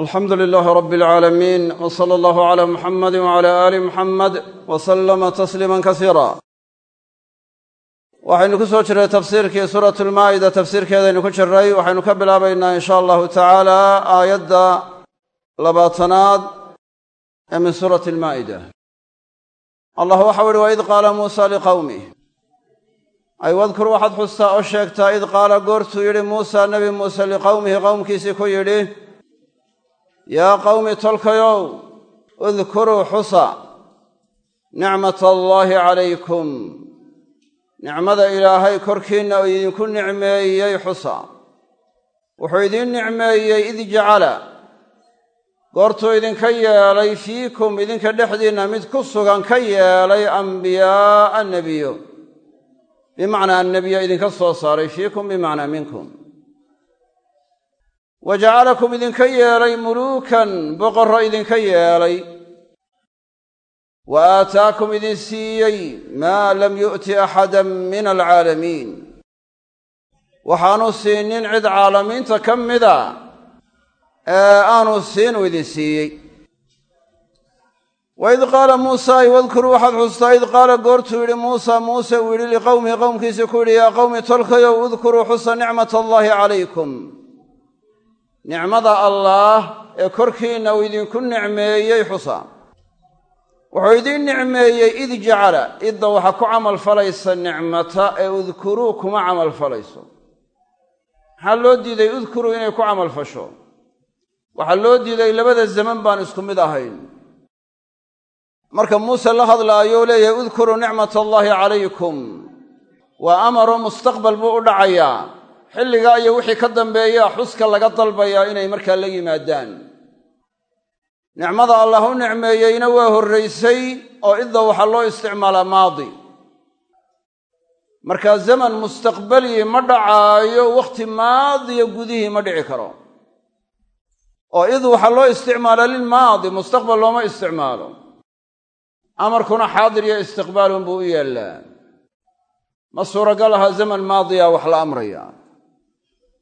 alxamdu lilaahi rabi alcaalamiin w sala allahu cala muxamadi wcala aali muxamed w sallama tasliiman kasiira waxaynu ku soo jirray tafsiirkii suuratu lmaa'ida tafsiirkeedaynu ku jirray waxaynu ka bilaabaynaa in sha allahu tacaala aayadda labaatanaad ee min suurati almaa'ida allah waxau ihi waid qaala muusa liqowmih ay wadkur waxaad xustaa oo sheegtaa id qaala goortuu yidhi muusa nebi muuse liqowmihi qowmkiisii ku yidhi yaa qowmi tolkayow udkuruu xusa nicmat allaahi calaykum. Nicmada ilaahay korkiinna oo idinku nicmeeyey xusa. Wuxuu idiin nicmeeyey id jacala goortuu idinka yeelay fiikum idinka dhexdiinna mid ku sugan ka yeelay ambiyaa'a nebiyo bimacnaa annebiya idinka soo saaray fiikum bimacnaa minkum wa jacalakum idinka yeelay muluukan boqorro idinka yeelay. wa aataakum idin siiyey maa lam yu'ti axadan min alcaalamiin waxaanu siinin cid caalamiinta ka mida ee aanu siin uu idin siiyey. waid qaala muusa ay wadkuruu waxaad xustaa id qaala goortuu yidhi muusa muuse uu yidhi liqowmihi qowmkiisii ku yidhi yaa qowmi tolkayow udkuruu xusa nicmat allaahi calaykum nicmada allaah ee korkiinna uu idinku nicmeeyey xusa wuxuu idiin nicmeeyey id jacala. Idda waxa ku camal falaysa nicmata ee udkuruu kuma camal falayso. Maxaa loo diiday udkuruu inay ku camal fasho. Waxaa loo diiday labada zaman baan isku mid ahayn. Marka muuse la hadlaayo leeyahay udkuruu nicmat allaahi calaykum. Waa amaro mustaqbal buu u dhacayaa xilligaa iyo wixii ka dambeeyaa xuska laga dalbayaa inay markaa la yimaadaan. Nicmada allah u nicmeeyeyna waa horraysay oo idda waxaa loo isticmaalaa maadi. Markaa zaman mustaqbalii ma dhacaayo wakhti maadiya gudihii ma dhici karo. Oo id waxaa loo isticmaalaa lilmaadi mustaqbal looma isticmaalo. Amarkuna xaadir iyo istiqbaalun buu u yaallaa ma suuragal aha zaman maadiya wax la amraya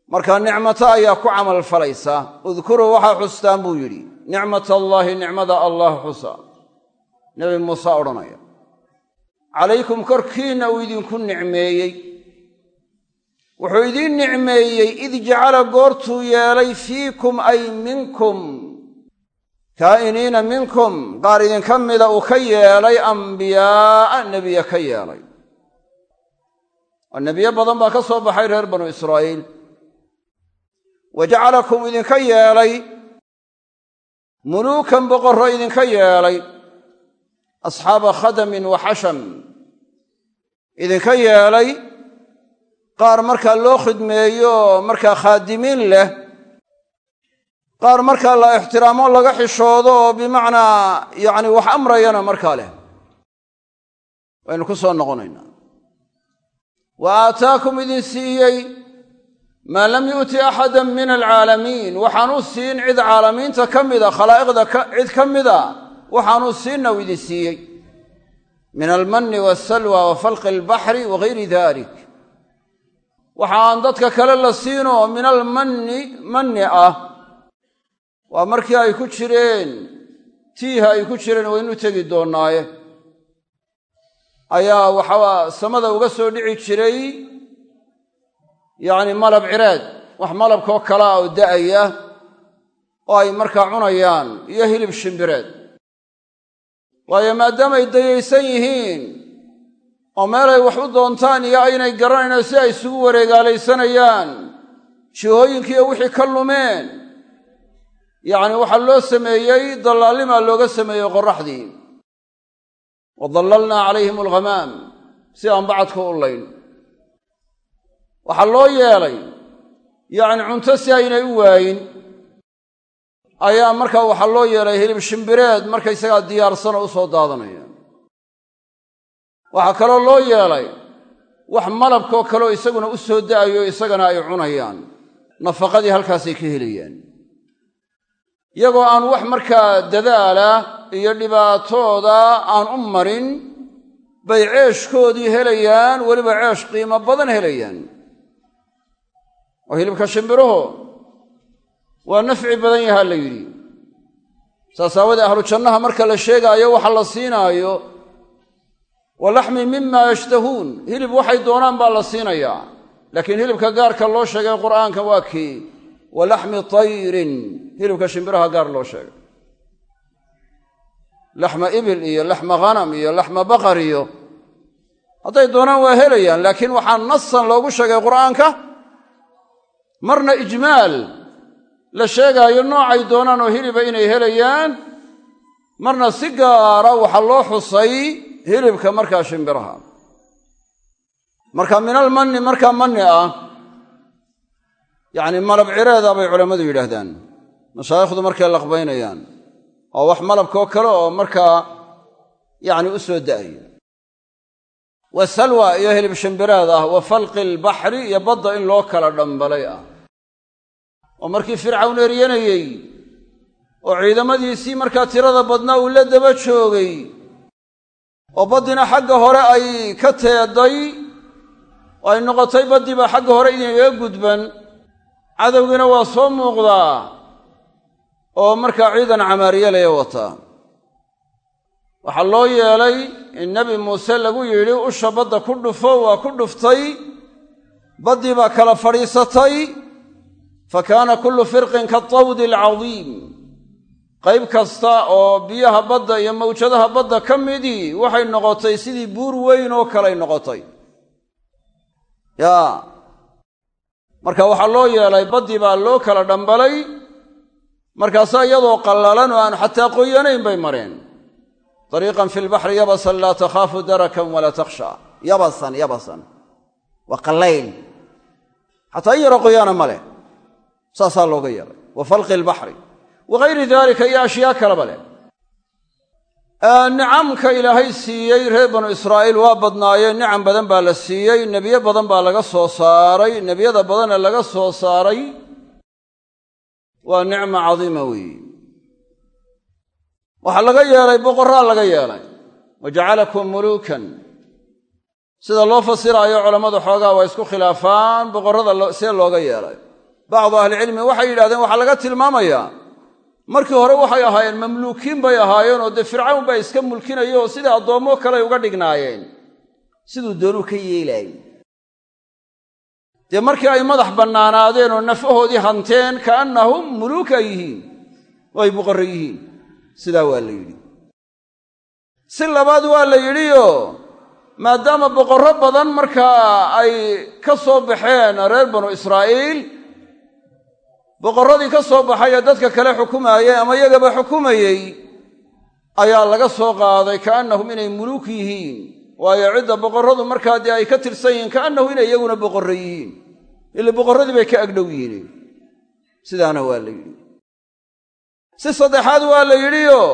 marka nicmato ayaa ku camal falaysa. Udkuruu waxaa xustaan buu yidhi nicmat allaahi nicmada allah xusa. Nebi muuse odhanaya calaykum korkiinna uu idinku nicmeeyey. Wuxuu idiin nicmeeyey id jacala goortuu yeelay fiikum ay minkum. Kaa'iniina minkum qaar idinka mida uu ka yeelay ambiyaa'a nebiya ka yeelay. Oo nebiyo badan baa ka soo baxay reer banu israa'iil wa jacalakum idinka yeelay. Muluukan boqorro idinka yeelay. Asxaaba khadamin wa xasham idinka yeelay. Qaar markaa loo khidmeeyo markaa khaadimiin leh. Qaar markaa la ixtiraamo laga xishoodo oo bimacnaa yacni wax amrayana markaa leh. Waynu ku soo noqonaynaa wa aataakum idin siiyey maa lam yu'ti axadan min alcaalamiin waxaanu siin cid caalamiinta ka mida khalaa'iqda cid ka mida. Waxaanu siinna u idin siiyey. Min almanni waasalwa wa falqi albaxri wa gayri dalik waxa aan dadka kale la siinoo min almanni manni ah. Waa markii ay ku jireen tiiha ay ku jireen waynu tegi doonnaaye. Ayaa waxaa samada uga soo dhici jiray yacni malab cireed wax malabkoo kale ah oo da'aya oo ay markaa cunayaan iyo hilib shimbireed waayo maadaamay dayaysan yihiin oo meelay wax u doontaan iyo aynay garanayno si ay isugu wareegaalaysanayaan jihooyinkiiyo wixii ka lumeen yacni waxaa loo sameeyey dallaallimaa looga sameeyey qorraxdii. Wa dallalnaa calayhim alghamaam si aan bacadku u layn waxaa loo yeelay yacni cunto si aynay u waayin ayaa markaa waxaa loo yeelay hilib shimbireed markaysagaa diyaarsanoo u soo daadanaya waxaa kaloo loo yeelay wax malabkoo kaleo isaguna u soo da'ayo isagana ay cunayaan nafaqadii halkaasay ka helayaan. Iyagoo aan wax markaa dadaala iyo dhibaatooda aan u marin bay ceeshkoodii helayaan weliba ceesh qiimo badan helayaan oo hilibka shimbiruhu waa nafci badan yahaa la yidhi. Saas aawadee ahlu jannaha marka la sheegaayo waxa la siinaayo wa laxmi mima yashtahuun hilib waxay doonaan baa la siinayaa. Laakiin hilibka gaarka loo sheegay qur'aanka waa kii? Wa laxmi tayrin hilibka shimbiraha gaar loo sheegay. Laxma ibil iyo laxma ghanam iyo laxma baqar iyo hadday doonaan waa helayaan laakiin waxaa nasan loogu sheegay qur'aanka marna ijmaal la sheegaayo noocay doonaan oo hiliba inay helayaan marna si gaara waxaa loo xusay hilibka markaa shimbiraha. Marka min almanni markaa manni ah yacni malab cireeda bay culammadu yidhaahdaan. Mashaayikhdu markay laqbaynayaan. Oo wax malabkoo kale oo markaa yacni u soo da'aya wa salwa iyo hilib shimbiraad ah wa falqi albaxri iyo badda in loo kala dhambalay ah. Oo markii fircawn eryanayey oo ciidamadiisii markaa tirada badnaa uu la daba joogay oo baddina xagga hore ay ka teeday oo ay noqotay baddiiba xagga hore idingaga gudban. Cadowgiina waa soo muuqdaa oo markaa ciidan camaariyalaya wataa waxaa loo yeelay in nebi muuse lagu yidhi usha badda ku dhufo waa ku dhuftay. Baddii baa kala fadhiisatay. Fa kaana kullu firqin katawdi alcadiim. Qayb kasta oo biyaha badda iyo mawjadaha badda ka midii waxay noqotay sidii buur weyn oo kaley noqotay. Yaa. Marka waxaa loo yeelay baddii baa loo kala dhambalay. Markaasaa iyadoo qallalan oo aan xataa qoyanayn bay mareen dariiqan fi lbaxri yabasan laa takhaafu darakan walaa takhsha yabasan yabasan waa qallayl xataa in yaro qoyaana ma leh saasaa looga yeelay wa falqi albaxri wa gayri dalika iyo ashyaa kaleba leh nicamka ilaahay siiyey reer banu israa'iil waa badnaayeen nicam badan baa la siiyey nebiyo badan baa laga soo saaray nebiyada badanee soo saaray waa nicma cadiima weeye waxaa laga yeelay boqorraa laga yeelay. Wa jacalakum muluukan sida loo fasiraayo culammadu xoogaa waa isku khilaafaan boqorrada see looga yeelay. Bacdu ahlicilmi waxay yidhahdeen waxaa laga tilmaamayaa markii hore waxay ahaayeen mamluukiin bay ahaayeen oo dee fircawn baa iska mulkinaya oo sidai addoommo kaley uga dhignaayeen. Siduu doonuu ka yeelaayey dee markii ay madax bannaanaadeen oo nafahoodii hanteen kaannahum muluuk ay yihiin. Oo ay boqorro yihiin sidaa waa la yidhi. Si labaad waa la yidhioo maadaama boqorro badan markaa ay ka soo baxeen reer banu israa'iil boqorradii ka soo baxay ee dadka kale xukumaayay ama iyagaba xukumayey ayaa laga soo qaaday kaannahum inay muluuk yihiin. Waayo cidda boqorradu markaa dee ay ka tirsan yihiin kaannahu inay iyaguna boqorro yihiin. Ila boqorradii bay ka agdhow yihiin. Sidaana waa la yidhi si saddexaad waa la yidhioo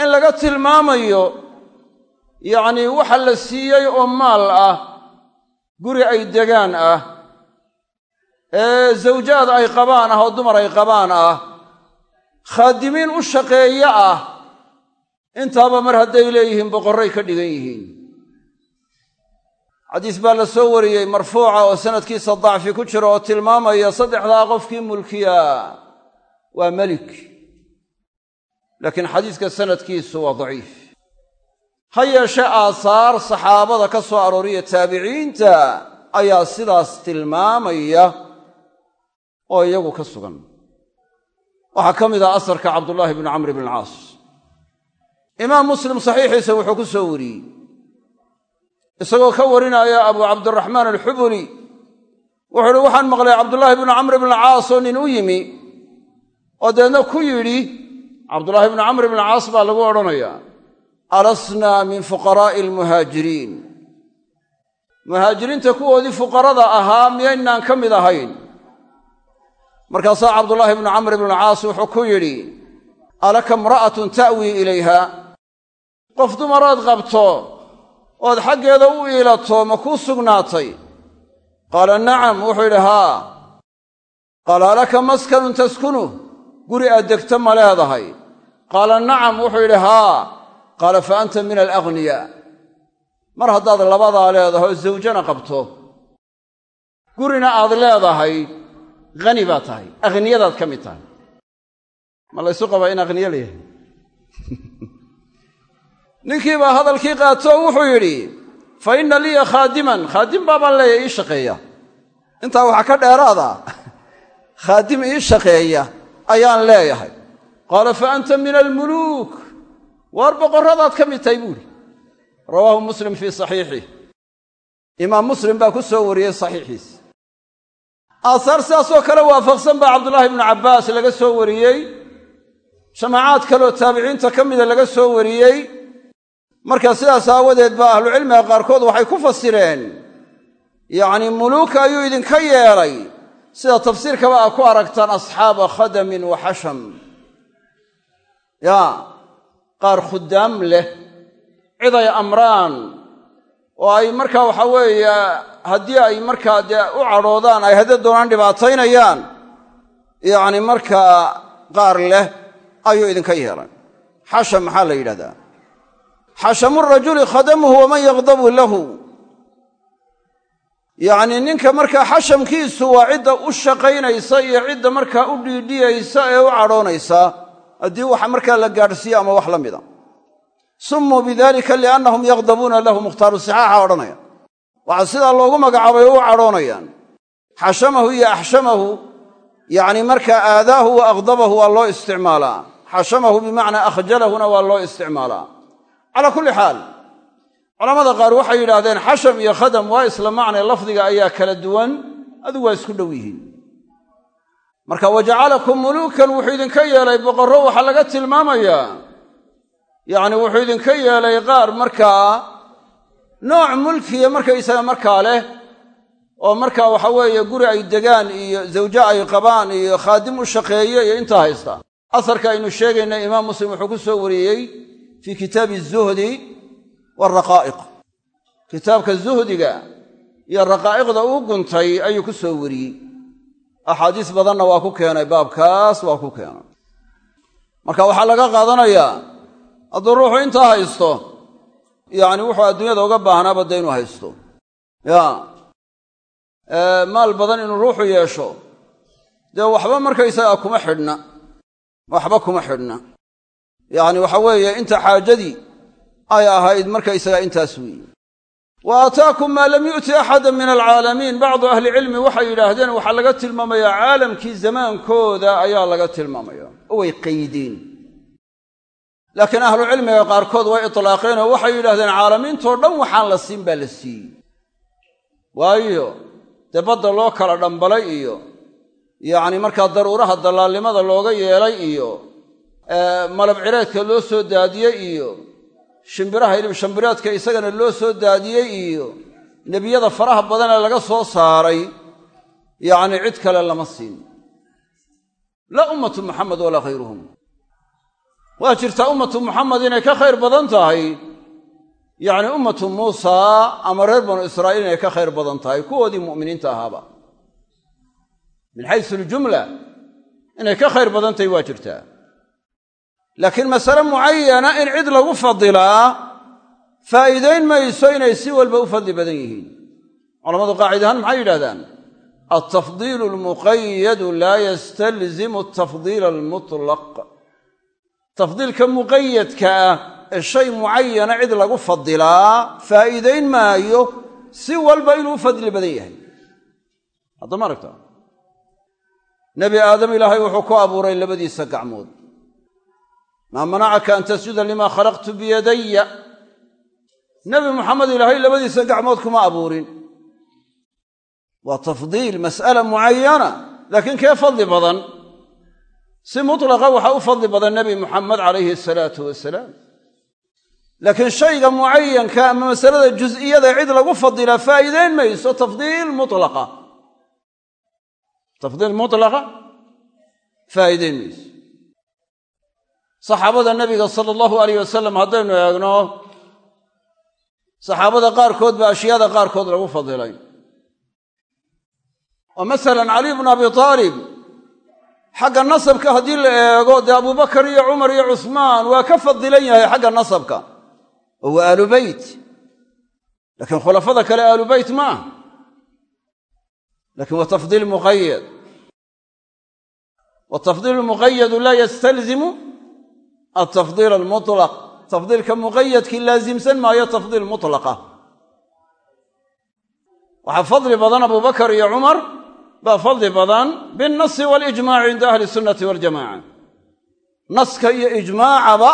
in laga tilmaamayo yacnii waxa la siiyey oo maal ah guri ay degaan ah ee zawjaad ay qabaan ah oo dumar ay qabaan ah khaadimiin u shaqeeye ah intaaba mar hadday leeyihiin boqorray ka dhigan yihiin. Xadiis baa la soo wariyey marfuuca oo sanadkiisa dacfi ku jira oo tilmaamaya saddexdaa qofkii mulkiya waa melik laakiin xadiiska sanadkiisu waa daciif. Ha yeeshe aasaar saxaabada ka soo arooriya taabiciinta ayaa sidaas tilmaamaya oo iyagu ka sugan. Waxaa ka mid ah asarka cabdullaahi bni camr bn alcaas imaam muslim saxiixiisa wuxuu ku soo wariyey. Isagoo ka warinaya abu cabdiraxmaan alxubuli wuxuu uhi waxaan maqlay cabdullaahi bnu camr bn alcaas oo nin u yimi oo deedna ku yidhi cabdullaahi bnu camr bn alcaas baa lagu odhanayaa alasnaa min fuqaraa'i almuhaajiriin muhaajiriinta kuwoodii fuqarada ahaa miyaynaan ka mid ahayn. Markaasaa cabdullaahi bnu camr bnu alcaas wuxuu ku yidhi alaka imra'atun ta'wii ilayha? Qof dumaraad qabto ood xaggeeda u iilato ma kuu sugnaatay? Qaala nacam. Wuxuu yidhi haa. Qaala alaka maskanun taskunuh guri aad degto ma leedahay qaala nacam wuxuu yidhi haa. Qaala fa anta min alaghniyaa mar haddaad labadaa leedahay oo zawjana qabto. Gurina aad leedahay hani baa tahay. Akhniyadaad ka mid tahay. Ma laysu qabaa in akhniyo la yahay? Ninkii baa hadalkii qaato wuxuu yidhi fa inna liya khaadiman. Khaadim baabaan leeyahay ii shaqeeya. Intaa waxaa ka dheeraada khaadim ii shaqeeya ayaan leeyahay qaala fa anta min almuluuk waar boqorradaad ka mid tahay buuhi rawaahu muslim fii saxiixih imaam muslim baa ku soo wariyey saxiixiis aahaar sidaasoo kale waafaqsan baa cabdullaahi ibnu cabbaas laga soo wariyey jamaacaad kaleoo taabiciinta ka mida laga soo wariyey marka sidaas aawadeed baa ahlucilmiga qaarkood waxay ku fasireen yacnii muluuka ayuu idinka yeelay sida tafsiirkaba aa ku aragtaan asxaaba khadamin wa xasham yaa qaar khudaam leh cid ay amraan. Oo ay markaa waxa weeye haddii ay markaa dee u cadhoodaan ay hadda doonaan dhibaataynayaan yacni markaa qaar leh ayuu idinka yeelay xasham maxaa la yidhahdaa? Xashamu rajuli khadamuhu waman yaqdabu lahu. Yacnii ninka markaa xashamkiisu waa cidda u shaqaynaysa iyo cidda markaa u dhiidhiyaysa ee u cadhoonaysa haddii waxa markaa la gaadhsiiyo ama wax la mida. Summuu bidalika liannahum yaqdabuuna lahu mukhtaaru sixaaxa odhanaya. Waxaa sidaa loogu magacaabay oo u cadhoonayaan. Xashamahu iyo axshamahu yacni markaa aadaahu wa aqdabahu waa loo isticmaalaa. Xashamahu bimacnaa akhjalahuna waa loo isticmaalaa. Calaa kulli xaal culamada qaar waxay yidhaahdeen xasham iyo khadam waa isla macnay lafdiga ayaa kala duwan adigu waa isku dhow yihiin marka wajacalakum muluukan wuxuu idinka yeelay boqorro waxaa laga tilmaamayaa yacni wuxuu idinka yeelay qaar markaa nooc mulkiya markaysaga markaa leh oo markaa waxa weeye guri ay degaan iyo zawjo ay qabaan iyo khaadim u shaqeeye iyo intaa haysta. Asarka aynu sheegaynay imaam muslim wuxuu ku soo wariyey fii kitaabi zuhdi waaraqaa'iq kitaabka zuhdiga iyo raqaa'iqda uu guntay ayuu ku soo wariyey axaadiis badanna waa ku keenay baabkaas waa ku keenay. Marka waxaa laga qaadanayaa hadduu ruuxu intaa haysto yacni wuxuu adduunyada uga baahnaaba dee inuu haysto. Ya maal badan inuu ruuxu yeesho dee waxba markaysagaa kuma xidhna waxba kuma xidhna. Yacni waxa weeye inta xaajadii ay ahayd markaysagaa intaas weeye wa aataakum maa lam yu'ti axada min alcaalamiin bacdu ahlicilmi waxay yidhaahdeen waxaa laga tilmaamayaa caalamkii zamaankooda ayaa laga tilmaamaya oo way qaydeen laakiin ahlucilmiga qaarkood way itlaaqeen oo waxay yidhahdeen caalamiintoo dhan waxaan la siin baa la siiyey waayo dee badda loo kala dhambalay iyo yacni markaa daruuraha dallaalnimada looga yeelay iyo malab cireedka loo soo daadiyey iyo shimbiraha hilib shambireedka isagana loo soo daadiyey iyo nebiyada faraha badan ee laga soo saaray yacni cid kale lama siin. Laa ummatu muxamed walaa khayruhum. Waa jirtaa ummatu muxamed inay ka khayr badan tahay. Yacni ummatu muusaa ama reer banu israa'iil inay ka khayr badan tahay. Kuwoodii mu'miniinta ahaaba. Min xaysu aljumla inay ka khayr badan tahay waa jirtaa laakiin masale mucayana in cid lagu fadilaa faa'iidayn mayso inay si walba u fadli badan yihiin. Culamadu qaacid ahaan maxay yidhahdaan altafdiilu almuqayadu laa yastalzimu altafdiila almutlaq. Tafdiilka muqayadka ah ee shay mucayana cid lagu fadilaa faa'iidayn maayo si walba inuu fadli badan yahay. Haddama aragta nebi aadam ilaahay wuxuu ku abuuray labadiisa gacmood maa manacaka an tasjuda limaa khalaqtu biyadaya nebi muxamed ilaahay labadiisa gacmood kuma abuurin. Waa tafdiil mas'ala mucayana laakiin kee fadli badan? Si mutlaqa waxaa u fadli badan nebi muxamed calayhi asalaatu wasalaam. Laakiin shayga mucayanka ama masalada jus'iyada cid lagu fadilaa faa'iideyn mayso tafdiil mutlaqa. Tafdiil mutlaqa faa'iideyn mayso saxaabada nebiga sala allahu alayh wasalam haddaynu eegno saxaabada qaarkood ba ashyaada qaarkood lagu fadilay. Oo masalan caliy bnu abi taalib xagga nasabka haddii la eego dee abubakar iyo cumar iyo cusmaan waa ka fadilan yahay xagga nasabka. Oo waa aalu beyt laakiin khulafada kale aalu beyt ma ah laakiin waa tafdiil muqayad watafdiil muqayadu laa yastalzimu altafdiil almutlaq tafdiilka muqayadkii laasimsan maayo tafdiil mutlaqa waxaa fadli badan abubakar iyo cumar baa fadli badan binnasi walijmaaci cinda ahli sunnati waljamaca naska iyo ijmaacaba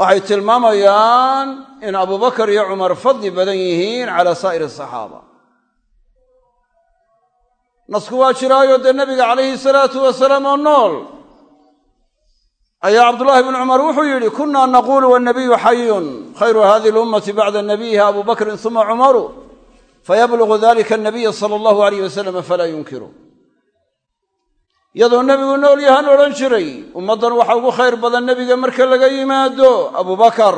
waxay tilmaamayaan in abubakar iyo cumar fadli badan yihiin cala saa'iri asaxaaba nasku waa jiraayo dee nabiga calayhi salaatu wasalaam oo nool ayaa cabdullaahi bnu cumar wuxuu yidhi kunna naquulu wannabiyu xayun khayru hadihi lummati bacda nabiyiha abu bakrin uma cumaru fayablugu dalika anabiya sala allahu alayh wasalam falaa yunkiru. Iyadoo nebigu nool yahaan odhan jiray ummaddan waxa ugu khayr badan nebiga marka laga yimaado abubakar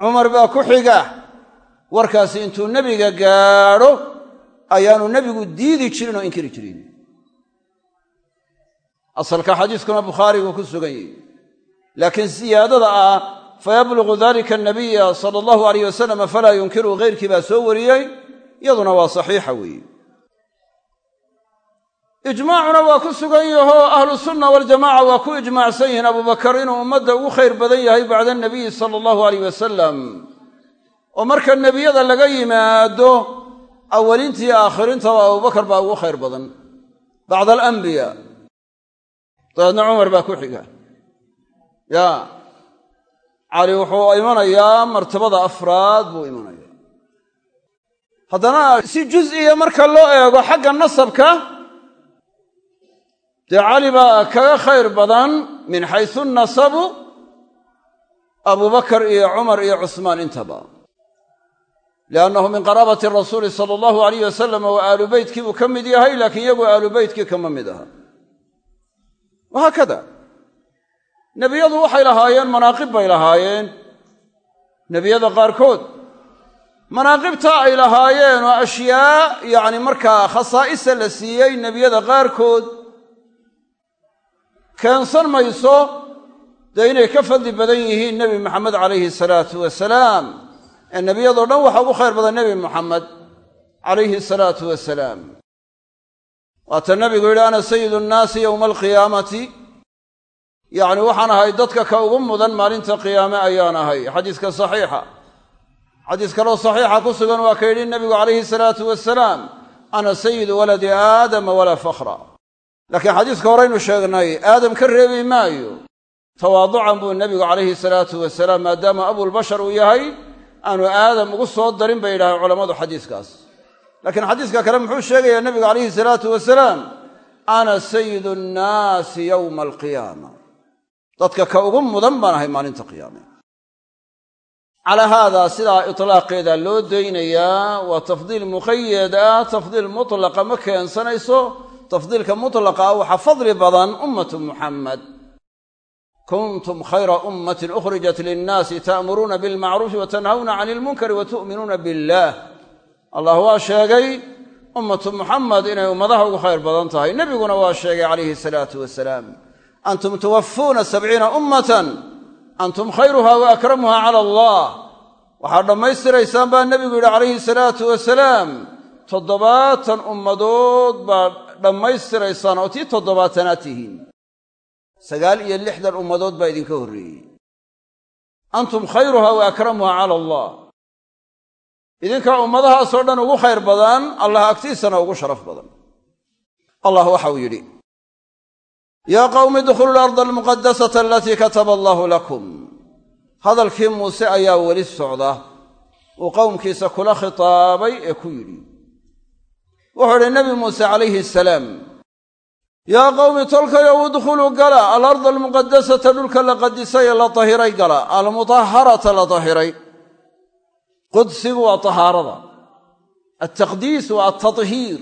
cumar baa ku xiga warkaasi intuu nebiga gaadho ayaanu nebigu diidi jirin oo inkiri jirin asalka xadiiskuna bukhaarigu ku sugan yahi laakiin siyaadada ah fayablugu dalika anabiya sala allahu alayh wasalam falaa yunkiru keyrkii baa soo wariyey iyaduna waa saxiixa weeye. Ijmaacuna waa ku sugan yahoo ahlu sunna waljamaca waa ku ijmaacsan yihiin. Abubakar inuu ummadda ugu khayr badan yahay bacda anabiyi sala allahu alayh wasalam oo marka nebiyada laga yimaado awaliintii aakhirintaba abubakar baa ugu khayr badan. Bacda alambiya dabeedna cumar baa ku xiga. Ya cali wuxuu imanayaa martabada afraad buu imanaya haddana si juz'iya marka loo eego xagga nasabka dee cali baa kaga khayr badan min xaysu nasabu abubakar iyo cumar iyo cusmaan intaba. Liannahu min qaraabati rasuuli sala allahu alayh wasalam wa aalu beytkii buu ka mid yahay laakiin iyagu aalu beytkii kama mid aha wahaakada nebiyadu waxay lahaayeen manaaqib bay lahaayeen. Nebiyada qaarkood manaaqibta ay lahaayeen oo ashyaa yacni markaa khasaa'isa la siiyey nebiyada qaarkood. Keensan mayso dee inay ka fadli badan yihiin nebi maxamed calayhi salaatu wasalaam. Ee nebiyadoo dhan waxa ugu khayr badan nebi muxamed calayhi salaatu wasalaam waata nebigu yidhi ana sayidu nnaasi yowma alqiyaamati. Yacni waxaan ahay dadka ka ugu mudan maalinta qiyaame ayaan ahay. Xadiiska saxiixa. Xadiis kaloo saxiixa ku sugan waa ka yidhi nebigu calayhi salaatu wasalaam ana sayidu waladi aadama walaa fakhra. Laakiin xadiiska horeynu sheegnay aadam ka reebi maayo. Tawaaducan buu nebigu calayhi salaatu wasalaam maadaama abulbashar uu yahay aanu aadam ugu soo darin bay yidhaaheen culammadu xadiiskaas laakiin xadiiska kale muxuu sheegayaa nebigu calayhi salaatu wasalaam ana sayidu nnaasi yowma alqiyaama. Dadka ka ugu mudan baan ahay maalinta qiyaame. Calaa haadaa sidaa itlaaqeeda loo daynayaa waa tafdiil muqayad ah tafdiil mutlaqa ma keensanayso tafdiilka mutlaqa ah waxaa fadli badan ummatu muxamed kuntum khayra ummatin ukhrijat linnaasi ta'muruuna bilmacruufi wa tanhawna cani ilmunkari wa tu'minuuna billaah allah waa sheegay ummatu muxamed inay ummadaha ugu khayr badan tahay. Nebiguna waa sheegay calayhi salaatu wasalaam antum tuwafuuna sabciina ummatan antum khayruha wa akramuha cala allah. Waxaad dhammaystiraysaan baa nebigu yidhi calayhi salaatu wasalaam toddobaatan ummadood baad dhammaystiraysaan oo tii toddobaatanaad tihiin. Sagaal iyo lixdan ummadood baa idinka horreeyey. Antum khayruha idinkaa ummadahaasoo dhan ugu khayr badan allah agtiisana ugu sharaf badan. Allah waxau yidhi yaa qawmi idkhuluu larda almuqadasata alatii kataba allaahu lakum. Hadalkii muuse ayaa weli socda uu qowmkiisa kula khitaabay ee ku yidhi. Wuxuu idhi nebi muuse calayhi asalaam yaa qowmi tolkayow idkhuluu gala alarda almuqadasata dhulka la qadisay la tahiray gala almutaharata la tahiray qudsigu waa tahaarada. Altaqdiis waa altathiir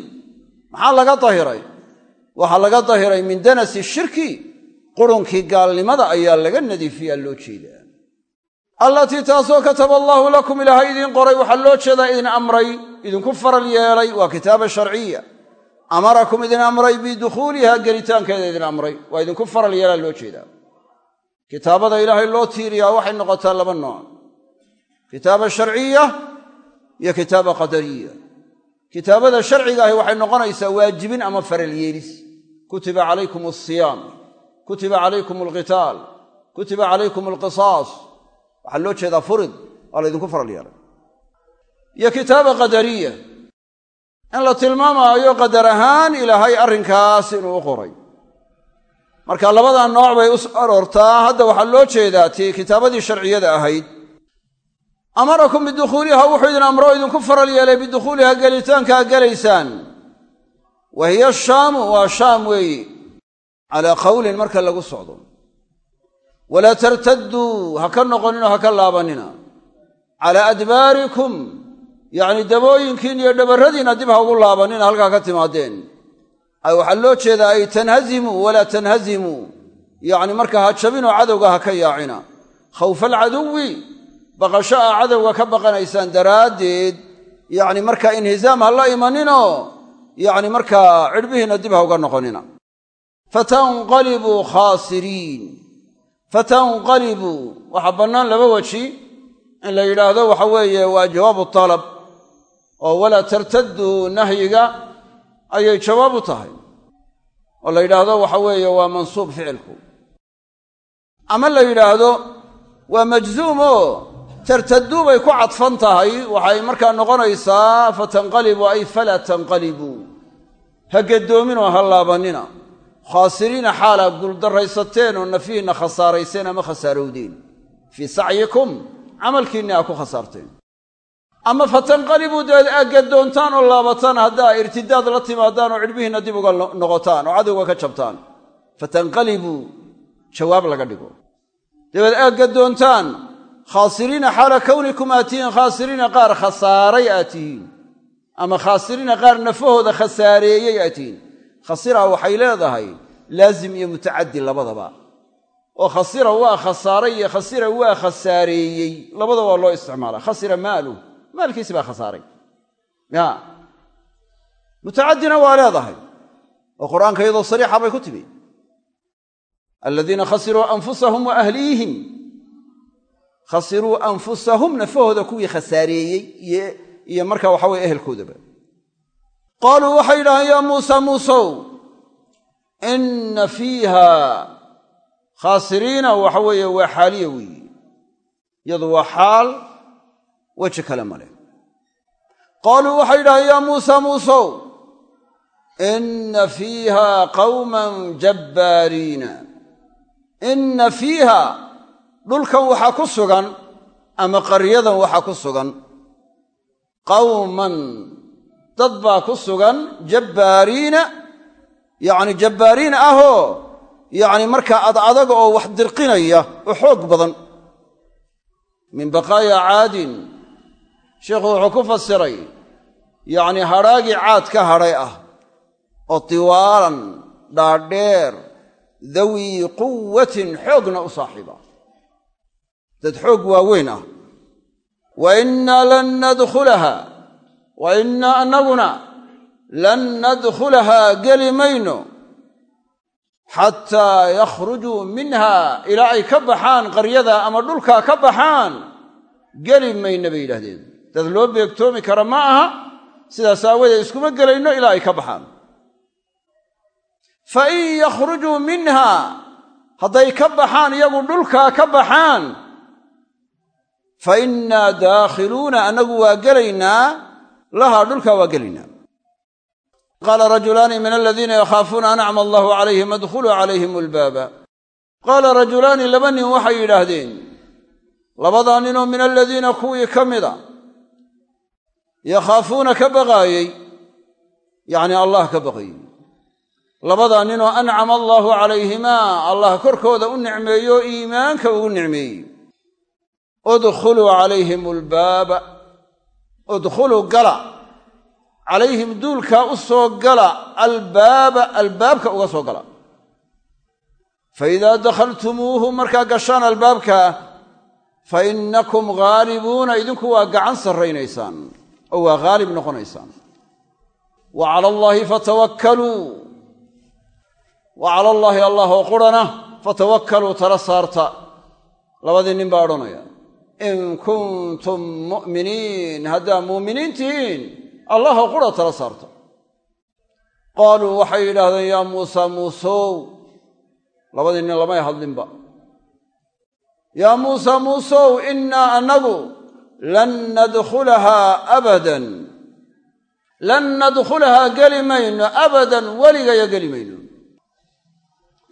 maxaa laga tahiray waxaa laga dahiray min danasi shirki. Qurunkii gaalnimada ayaa laga nadiifiyaa loo jeedaa. Allatii taasoo kataba allaahu lakum ilaahay idiin qoray waxaa loo jeedaa idin amray idinku faral yeelay waa kitaaba sharciya. Amarakum idin amray bidukhuuliha gelitaankeeda idin amray waa idinku faral yeelaa loo jeedaa. Kitaabada ilaahay loo tiiriyaa waxay noqotaa laba nooc kitaaba sharciya iyo kitaaba qadariya. Kitaabada sharciga ahi waxay noqonaysaa waajibin ama faral yeelis. Kutiba calaykum alsiyaam kutiba calaykum alqitaal kutiba calaykum alqisaas. Waxaa loo jeedaa furid waa laydinku faral yeelay. Iyo kitaaba qadariya. In la tilmaamaayo qadar ahaan ilaahay arrinkaas inuu u qoray. Marka labadaa nooc bay u aroortaa. Hadda waxaa loo jeedaa tii kitaabadii sharciyada ahayd amarakum bidukhuuliha wuxuu idin amro idinku faral yeelay bidukhuuliha gelitaankaa gelaysaan wa hiya shaamu waa shaam weeyi calaa qawlin marka lagu socdo walaa tartadduu ha ka noqoninoo ha ka laabanina calaa adbaarikum yacni dabooyinkiin iyo dhabarradiinna dib ha ugu laabanina halkaa ka timaadeen ay waxaa loo jeedaa ay tanhazimuu walaa tanhazimuu yacni marka ha jabinoo cadowga ha yaacina khawfa alcaduwi baqasho aa cadowga ka baqanaysaan daraaddeed yacni marka inhisaam ha la imaninoo yacni markaa cidhbihiinna dib ha uga noqonina. Fatanqalibuu khaasiriin. Fatanqalibuu waxaa bannaan laba weji in la yidhaahdo waxa weeye waa jawaabu talab oo walaa tartadduu nahyiga ayay jawaab u tahay. Oo la yidhaahdo waxa weeye waa mansuub ficilku. Ama la yidhaahdo waa majzuum tartadduu bay ku cadfan tahay waxay markaa noqonaysaa fatanqalibu ay falaa tanqalibuu ha gaddoominoo ha laabanina. Khaasiriina xaalaa guuldarraysateen oo nafihiinna khasaarayseen ama khasaarowdeen. Fii sacyikum camalkiinni aa ku khasaarteen. Ama fatanqalibuu dabeed aa oo laabataan haddaa irtidaad la timaadaan oo cidhbihiinna dib uga noqotaan oo cadowga ka jabtaan. Fatanqalibuu jawaab laga dhigo. Dabeed aa gaddoontaan khaasiriina xaala kownikum aad tihiin khaasiriina qaar khasaaray aad tihiin ama khaasiriina qaar nafahooda khasaareeyey aad tihiin khasira waxay leedahay laazim iyo mutacaddi labadaba. Oo khasira waa khasaaray iyo khasira waa khasaareeyey labada waa loo isticmaala khasira maalu maalkiisi baa khasaaray. Ya. Mutacaddina waa leedahay. Oo qur'aanka khasiruu anfusahum nafahooda kuwii khasaareeyey iyo marka waxa weye ehelkoodaba. Qaaluu waxay yidhaaheen yaa muusa muusow inna fiiha khaasiriina waxa weeye waa xaaliya weeye iyadu waa xaal weji kale ma leh. Qaaluu waxay yidhaaheen yaa muusa muusow inna fiiha qawman jabbaariina inna fiiha dhulkan waxaa ku sugan ama qaryadan waxaa ku sugan. Qawman dad baa ku sugan jabbaariina yacni jabbaariin ahoo yacni markaa ad adaga oo wax dirqinaya oo xoog badan. Min baqaaya caadin sheikhu wuxuu ku fasiray yacni hadhaagii caad ka hadhay ah oo tiwaalan dhaadheer dawii quwatin xoogna u saaxiiba dad xoog waaweyn ah. Wa innaa lan nadkhulaha wa innaa annaguna lan nadkhulahaa geli mayno xataa yakhrujuu minha ilaa ay ka baxaan qaryada ama dhulkaa ka baxaan geli mayna bay yidhahdeen dad loo beegtoomi kara ma aha sidaas aawadeed iskuma gelayno ilaa ay ka baxaan. Fa in yakhrujuu minha hadday ka baxaan iyagu dhulkaa ka baxaan fa innaa daakhiluuna annagu waa gelaynaa lahaa dhulkaa waa gelaynaa. Qaala rajulaani min aladiina yakhaafuuna an acma allahu calayhim adkhuluu calayhim albaaba. Qaala rajulaani laba nin waxay yidhaahdeen labadaa ninoo min aladiina kuwii ka mida yakhaafuuna ka baqaayey yacnii allah ka baqayey. Labadaa ninoo ancama allaahu calayhimaa allah korkooda u nicmeeyo iimaanka ugu nicmeeyey udkhuluu calayhim albaaba udkhuluu gala calayhim duulkaa u soo gala albaaba albaabka uga soo gala. Fa idaa dakhaltumuuhu markaa gashaan albaabkaa fa innakum ghaalibuuna idinku waa gacan sarraynaysaan oo waa haalib noqonaysaan. Wa cala allaahi fatawakkaluu wa cala allaahi allah oo qurana fatawakkaluu tala saarta. Labadii nin baa odhanaya in kuntum mu'miniin haddaa muuminiin tihiin allahoo qura tala saarta qaaluu waxay yidhaahdeen yaa muusa muusow labadii nin lamay hadlinba yaa muusa muusow innaa annagu lan nadkhulahaa abadan lan nadkhulahaa geli mayno abadan weligaya geli mayno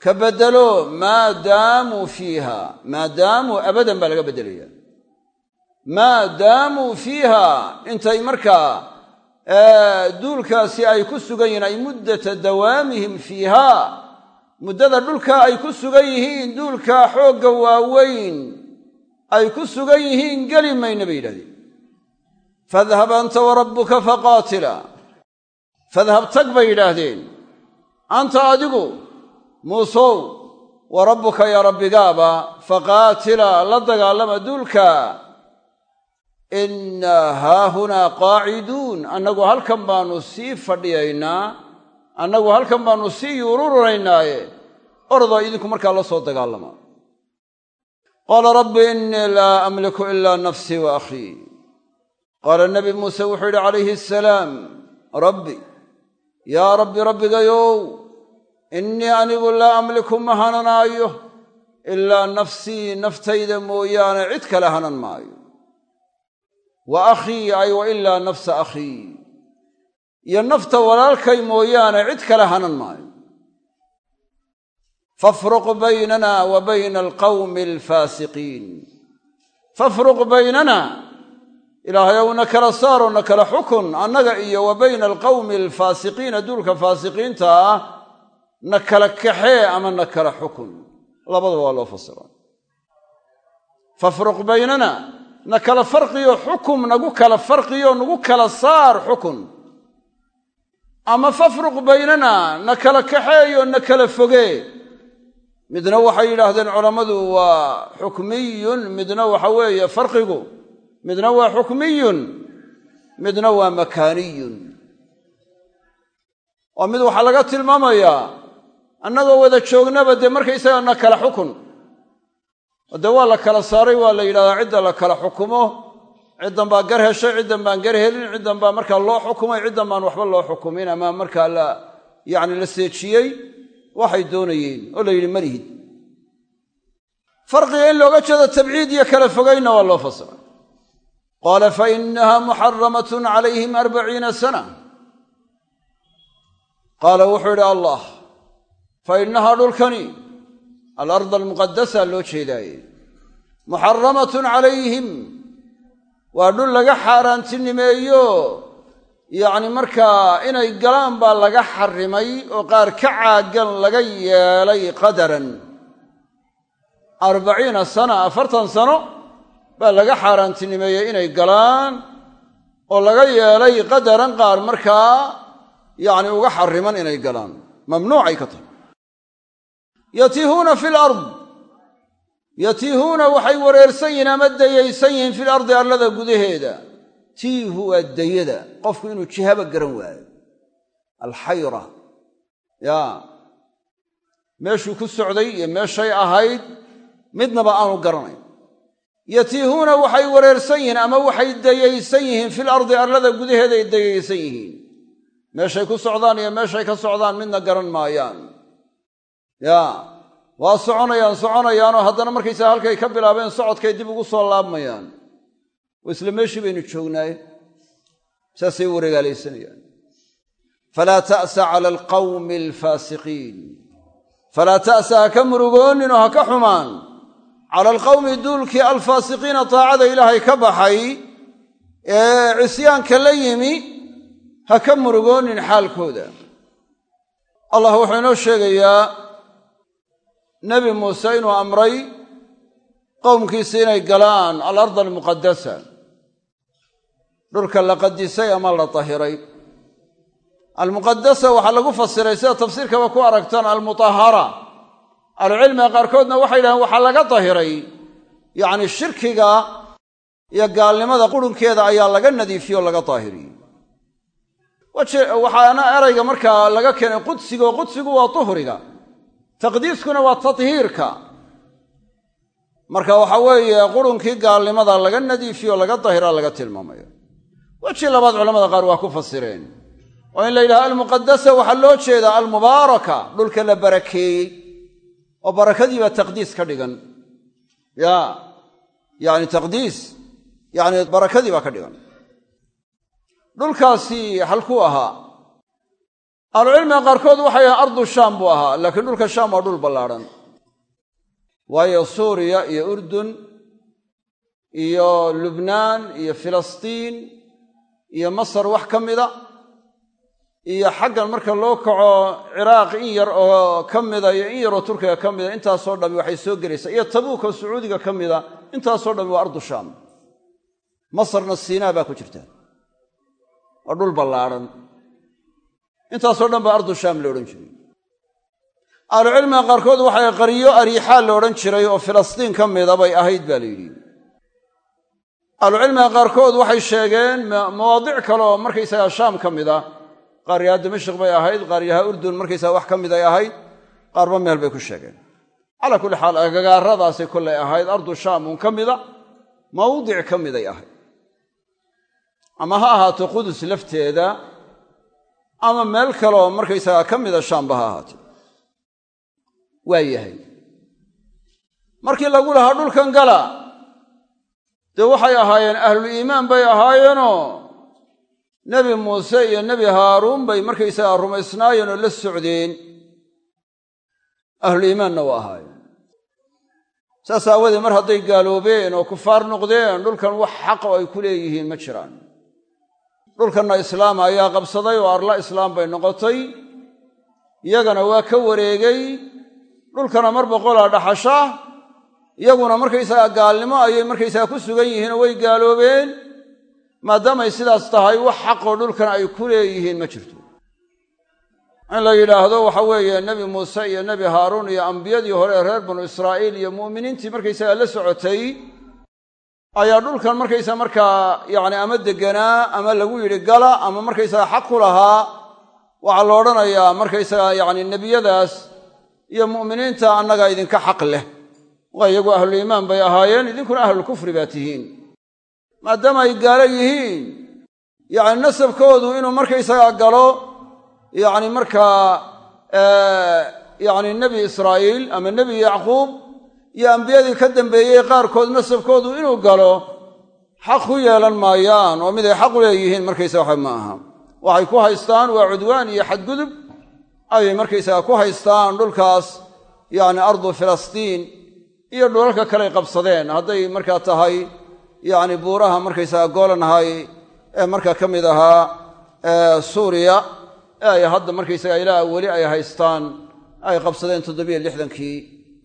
ka beddelo maa daamuu fiiha maadaamuu abadan baa laga beddelaya maa daamuu fiiha intay markaa duulkaasi ay ku sugan yihiin ay muddata dawaamihim fiiha. Muddada dhulkaa ay ku sugan yihiin duulkaa xoogga waaweyn ay ku sugan yihiin geli mayna bay yidhahdeen. Fadhab anta wa rabbuka faqaatila. Fadhab tag bay yidhaahdeen. Anta adigu muusow wa rabbuka yaa rabbigaaba faqaatila la dagaalama duulka innaa haahunaa qaaciduun. Annagu halkan baannu sii fadhiyaynaa. Annagu halkan baannu sii yuururanaynaaye ordoo idinku markaa la soo dagaalama. Qaala rabbi innii laa amliku ilaa nafsii wa akhii. Qaala nebi muuse wuxuu yidhi calayhi asalaam rabbi yaa rabbi rabbigayow innii anigu laa amliku ma hananaayo. Ilaa nafsii naftayda mooyaane cid kale hanan maayo wa akhii ay wa ilaa nafsa akhii iyo nafta walaalkay mooyaane cid kale hanan maayo fafruq baynana wa bayna alqawmi alfaasiqiin fafruq baynana ilaahayow na kala saaro na kala xukun annaga iyo wa bayna alqawmi alfaasiqiina duulka faasiqiinta ah na kala kaxee ama na kala xukun. Labadaba waa loo fasiraa fafruq baynana na kala farqiyo xukum nagu kala farqiyo nagu kala saar xukun. Ama fafruq baynana na kala kaxeeyo na kala fogee midna waxay yidhaahdeen culammadu waa xukmiyun midna waxa weeye farqigu. Midna waa xukmiyun midna waa makaaniyun. Oo mid waxaa laga tilmaamayaa annagoo wada joognaba dee markaysaga na kala xukun oo waa la kala saaray waa la yidhahdaa cidda la kala xukumo. Ciddan baa gar heshay ciddan baan gar helin ciddan baa markaa loo xukumay ciddan baan waxba loo xukumin. Ama markaa la yacni la seejiyey waxay doonayeen oo la yidhi malihid farqiga in looga jeedo tabciid iyo kala fogaynna waa loo fasiray qaala fa inaha muxaramatun calayhim arbaciina sana. Qaala wuxuu yidhi allah fa innahaa dhulkani alard almuqadasa loo jeedaaye muxaramatun calayhim waa dhul laga xaaraantinimeeyo yacni markaa inay galaan baa laga xarimay oo qaar ka caagan laga yeelay qadaran arbaciina sana afartan sano baa laga xaaraantinimeeyey inay galaan oo laga yeelay qadaran qaar markaa yacni uga xariman inay galaan mamnuucay ka tahay yatiihuuna fi lard. Yatiihuuna waxay wareersan yihiin ama dayaysan yihiin fil ardi arlada gudaheeda. Tiihu waa dayada. Qofku inuu jihaba garan waayo. Alxayra. Yaa. Meeshuu ku socday iyo meeshay ahayd midnaba aanu garanayn. Yatiihuuna waxay wareersan yihiin ama waxay dayaysan yihiin fil ardi arlada gudaheeday dayaysan yihiin. Meeshay ku socdaan iyo meeshay ka socdaan midna garan maayaan yaa waa soconayaan soconayaanoo haddana markaysaa halkay ka bilaabeen socodkay dib ugu soo laabmayaan. Oo isla meeshii baynu joognaaye saasay waregaalaysanayaan falaa ta'sa cala alqawmi alfaasiqiin. Falaa ta'sa ha ka murugoonin oo ha ka xumaan. Cala alqawmi duulkii alfaasiqiina taacada ilaahay ka baxay ee cisyaanka la yimi ha ka murugoonin xaalkooda. Allah wuxuu inoo sheegayaa nebi muuse inuu amray qowmkiisa inay galaan alarda almuqadasa dhulka la qadisay ama la tahiray. Almuqadasa waxaa lagu fasiray sida tafsiirkaba ku aragtaan almutahara ahlucilmiga qaarkoodna waxay yidhahdeen waxaa laga tahiray. Yacni shirkiga iyo gaalnimada qurunkeeda ayaa laga nadiifiyey laga daahiriyey waxaana erayga markaa laga keenay qudsiga oo qudsigu waa tuhriga taqdiiskuna waa tathiirka. Marka waxa weeye qurunkii gaalnimada laga nadiifiyo laga dahira laga tilmaamayo. Weji labaad culamada qaar waa ku fasireen. Oo in la yidhaha almuqadasa waxaa loo jeedaa almubaaraka dhulka la barakeeyey oo barakadii baa taqdiis ka dhigan. Ya yani taqdiis yani barakadii baa ka dhigan. Dhulkaasi halkuu ahaa ahlucilmiga qaarkood waxay ahay ardu shaam buu ahaa laakiin dhulka shaam waa dhul ballaadhan waayo suuriya iyo urdun iyo lubnaan iyo filistiin iyo masar wax ka mida iyo xaggan marka loo kaco ciraaq in yar oo ka mida iyo in yaroo turkiga ka mida intaasoo dhami waxay soo gelaysaa. Iyo tabuuka sacuudiga ka mida intaasoo dhami waa ardu shaam. Masarna siinaa baa ku jirta. Waa dhul ballaadhan intaasoo dhan baa ardu shaam la odhan jiray. Ahlucilmiga qaarkood waxay qaryo ariixaa la odhan jiray oo filistiin ka mida bay ahayd baa la yidhi. Ahlucilmiga qaarkood waxay sheegeen mawaadic kale oo markaysagaa shaam ka mid a. Qaaryaha dimashik bay ahayd qaaryaha urdun markaysaga wax ka mid ay ahayd qaarba meel bay ku sheegeen. Calaa kulli xaal agagaaradaasay kollay ahayd ardu shaam uun ka mida mawdic ka miday ahayd. Ama ha ahaato qudus lafteeda ama meel kaleoo markaysagaa ka mida shaamba ha ahaatee waa yahay. Markii lagu lahaa dhulkan gala dee waxay ahaayeen ahlul iimaan bay ahaayeenoo nebi muuse iyo nebi haaruun bay markaysagaa rumaysnaayeen oo la socdeen. Ahlul iimaanna waa ahaayeen. Saas aawadee mar hadday gaaloobeen oo kufaar noqdeen dhulkan wax xaqa oo ay ku leeyihiin ma jiraan dhulkanna islaam ayaa qabsaday oo arla islaam bay noqotay. Iyagana waa ka wareegay. Dhulkana mar boqolaa dhaxasha. Iyaguna markaysagaa gaalnimo ayay markaysagaa ku sugan yihiin oo way gaaloobeen. Maadaamay sidaas tahay wax xaqoo dhulkan ay ku leeyihiin ma jirto. In la yidhaahdo waxa weeye nebi muuse iyo nebi haaruun iyo ambiyadii hore ee reer banu israa'iil iyo mu'miniintii markaysagaa la socotay ayaa dhulkan markaysaa markaa yacni ama deganaa ama lagu yidhi gala ama markaysagaa xaq ku lahaa waxaa la odhanayaa markaysagaa yacni nebiyadaas iyo mu'miniinta annagaa idinka xaq leh. Waa iyagu ahluliimaan bay ahaayeen idinkuna ahlulkufri baa tihiin. Maadaama ay gaalo yihiin yacni nasabkoodu inuu markaysagaa galo yacni markaa yacni nebi israa'iil ama nebi yacquub iyo ambiyadii ka dambeeyey qaarkood nasabkoodu inuu galo xaq ku yeelan maayaan oo mid ay xaq u leeyihiin markaysaga waxa ma aha. Waxay ku haystaan waa cudwaan iyo xadgudub ayay markaysaga ku haystaan dhulkaas yacni ardu filistiin iyo dhulalka kaley qabsadeen. Hadday markaa tahay yacni buuraha markaysaga goolanhay ee markaa ka mid ahaa suuriya ee ay hadda markaysaga ilaa weli ay haystaan ay qabsadeen toddobiyo lixdankii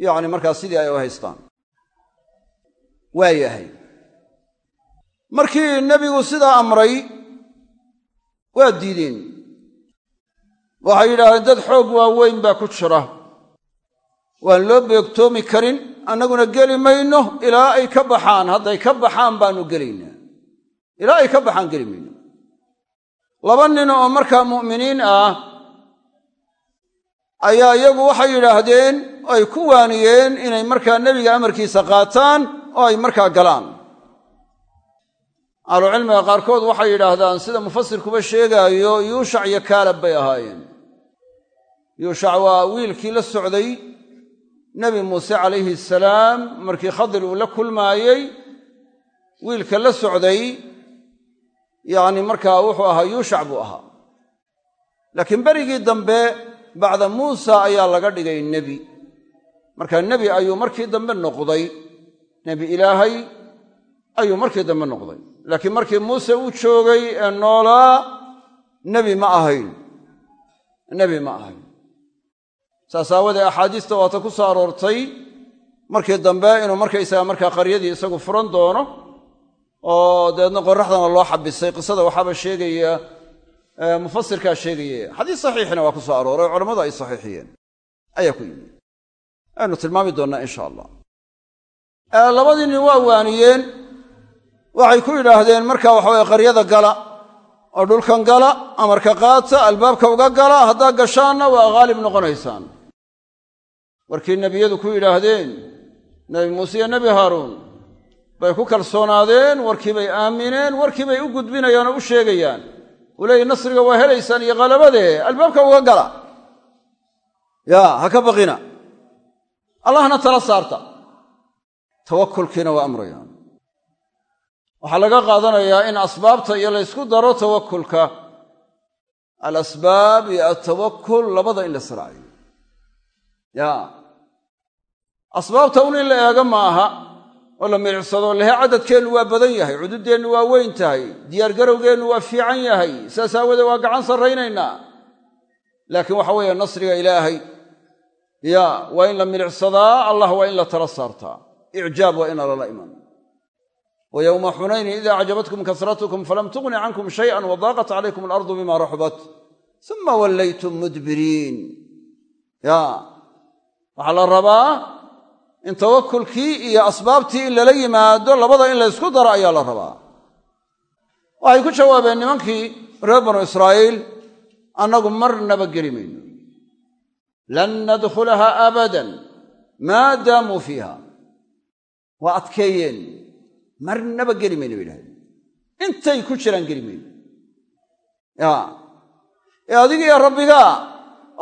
yacni markaa sidii ay u haystaan. Waa yahay markii nebigu sidaa amray waa diideen. Waxay yidhaahdeen dad xoog waaweyn baa ku jira. Waan loo beegtoomi karin annaguna geli mayno ilaa ay ka baxaan. Hadday ka baxaan baanu gelaynaa. Ilaa ay ka baxaan geli mayno. Laba nin oo markaa mu'miniin ah ayaa iyagu waxay yidhaahdeen ay ku waaniyeen inay markaa nebiga amarkiisa qaataan oo ay markaa galaan. Ahlucilmiga qaarkood waxay yidhaahdaan sida mufasirkuba sheegaayo yuushac iyo kaalab bay ahaayeen. Yuushac waa wiilkii la socday nebi muuse calayhi salaam markii khadir uu la kulmaayey. Wiilka la socday yacni markaa wuxuu ahaa yuushac buu ahaa. Laakiin berigii dambe bacda muusa ayaa laga dhigay nebi. Markaa nebi ayuu markii dambe noqday. Nebi ilaahay ayuu markii dambe noqday. Laakiin markii muuse uu joogay ee noolaa nebi ma ahayn. Nebi ma ahayn. Saas aawadee axaadiista waata ku soo aroortay markii dambe inuu markaysaga markaa qaryadii isagu furan doono oo dabeedna qoraxdana loo xabisay. Qisada waxaaba sheegaya mufasirkaa sheegaya xadiis saxiixina waa ku soo arooray oo culammadu ay saxiixiyeen. Ayaa ku yimi aynu tilmaami doonnaa insha allah. Labadii nin waa waaniyeen. Waxay ku yidhaahdeen marka waxaweye qaryada gala oo dhulkan gala amarka qaata albaabka uga gala haddaa gashaanna waa haalib noqonaysaan. Warkii nebiyadu ku yidhaahdeen nebi muuse iyo nebi haaruun bay ku kalsoonaadeen warkii bay aamineen warkii bay u gudbinayaan oo u sheegayaan uu leeyahy nasriga waa helaysaan iyo qalabadee albaabka uga gala. Yaa ha ka baqina. Allahna tala saarta. Tawakulkiina waa amrayaan. Waxaa laga qaadanayaa in asbaabta iyo laysku daro tawakulka. Alasbaab iyo altawakul labada in la sraaciyo ya. Asbaabta un in la eego ma aha oo la milicsado lehe cadadkeennu waa badan yahay cududdeennu waa weyn tahay diyaargarowgeennu waa fiican yahay saas aawoodee waa gacan sarraynaynaa. Laakiin waxa weeye nasriga ilaahay ya waa in la milicsadaa allah waa in la tala saartaa. Icjaab waa ina lala iman. Wa yowma xunaynin ida acjabatkum kasratkum falam tugni cankum shayئan wadaaqat calaykum alardu bima raxubat uma wallaytum mudbiriin. Ya waxaa la rabaa in tawakulkii iyo asbaabtii in lala yimaado labada in laysku daro ayaa la rabaa. Waxay ku jawaabeen nimankii reer banu israa'iil annagu marnaba geli mayno. Lan nadkhulaha abadan maa daamuu fiiha. Waa adkeeyeen marnaba geli mayno bay idhahdeen intay ku jiraan geli mayno. Ya ee adiga iyo rabbigaa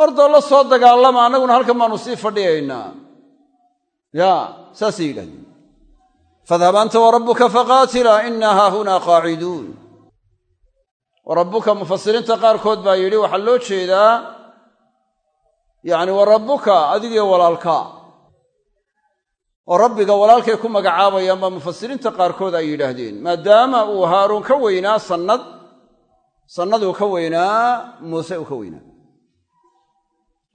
ordoo la soo dagaalama annaguna halkan baanu sii fadhiyaynaa ya saasay yidhahdeen fadhab anta warabbuka faqaatila ina haahunaa qaaciduun wa rabbuka mufasiriinta qaarkood baa yidhi waxaa loo jeedaa yacni wa rabbuka adigiyo walaalkaa oo rabbiga walaalkay ku magacaabayaan baa mufasiriinta qaarkood ay yidhaahdeen maadaama uu haaruun ka weynaa sannad sannaduu ka weynaa muuse uu ka weynaa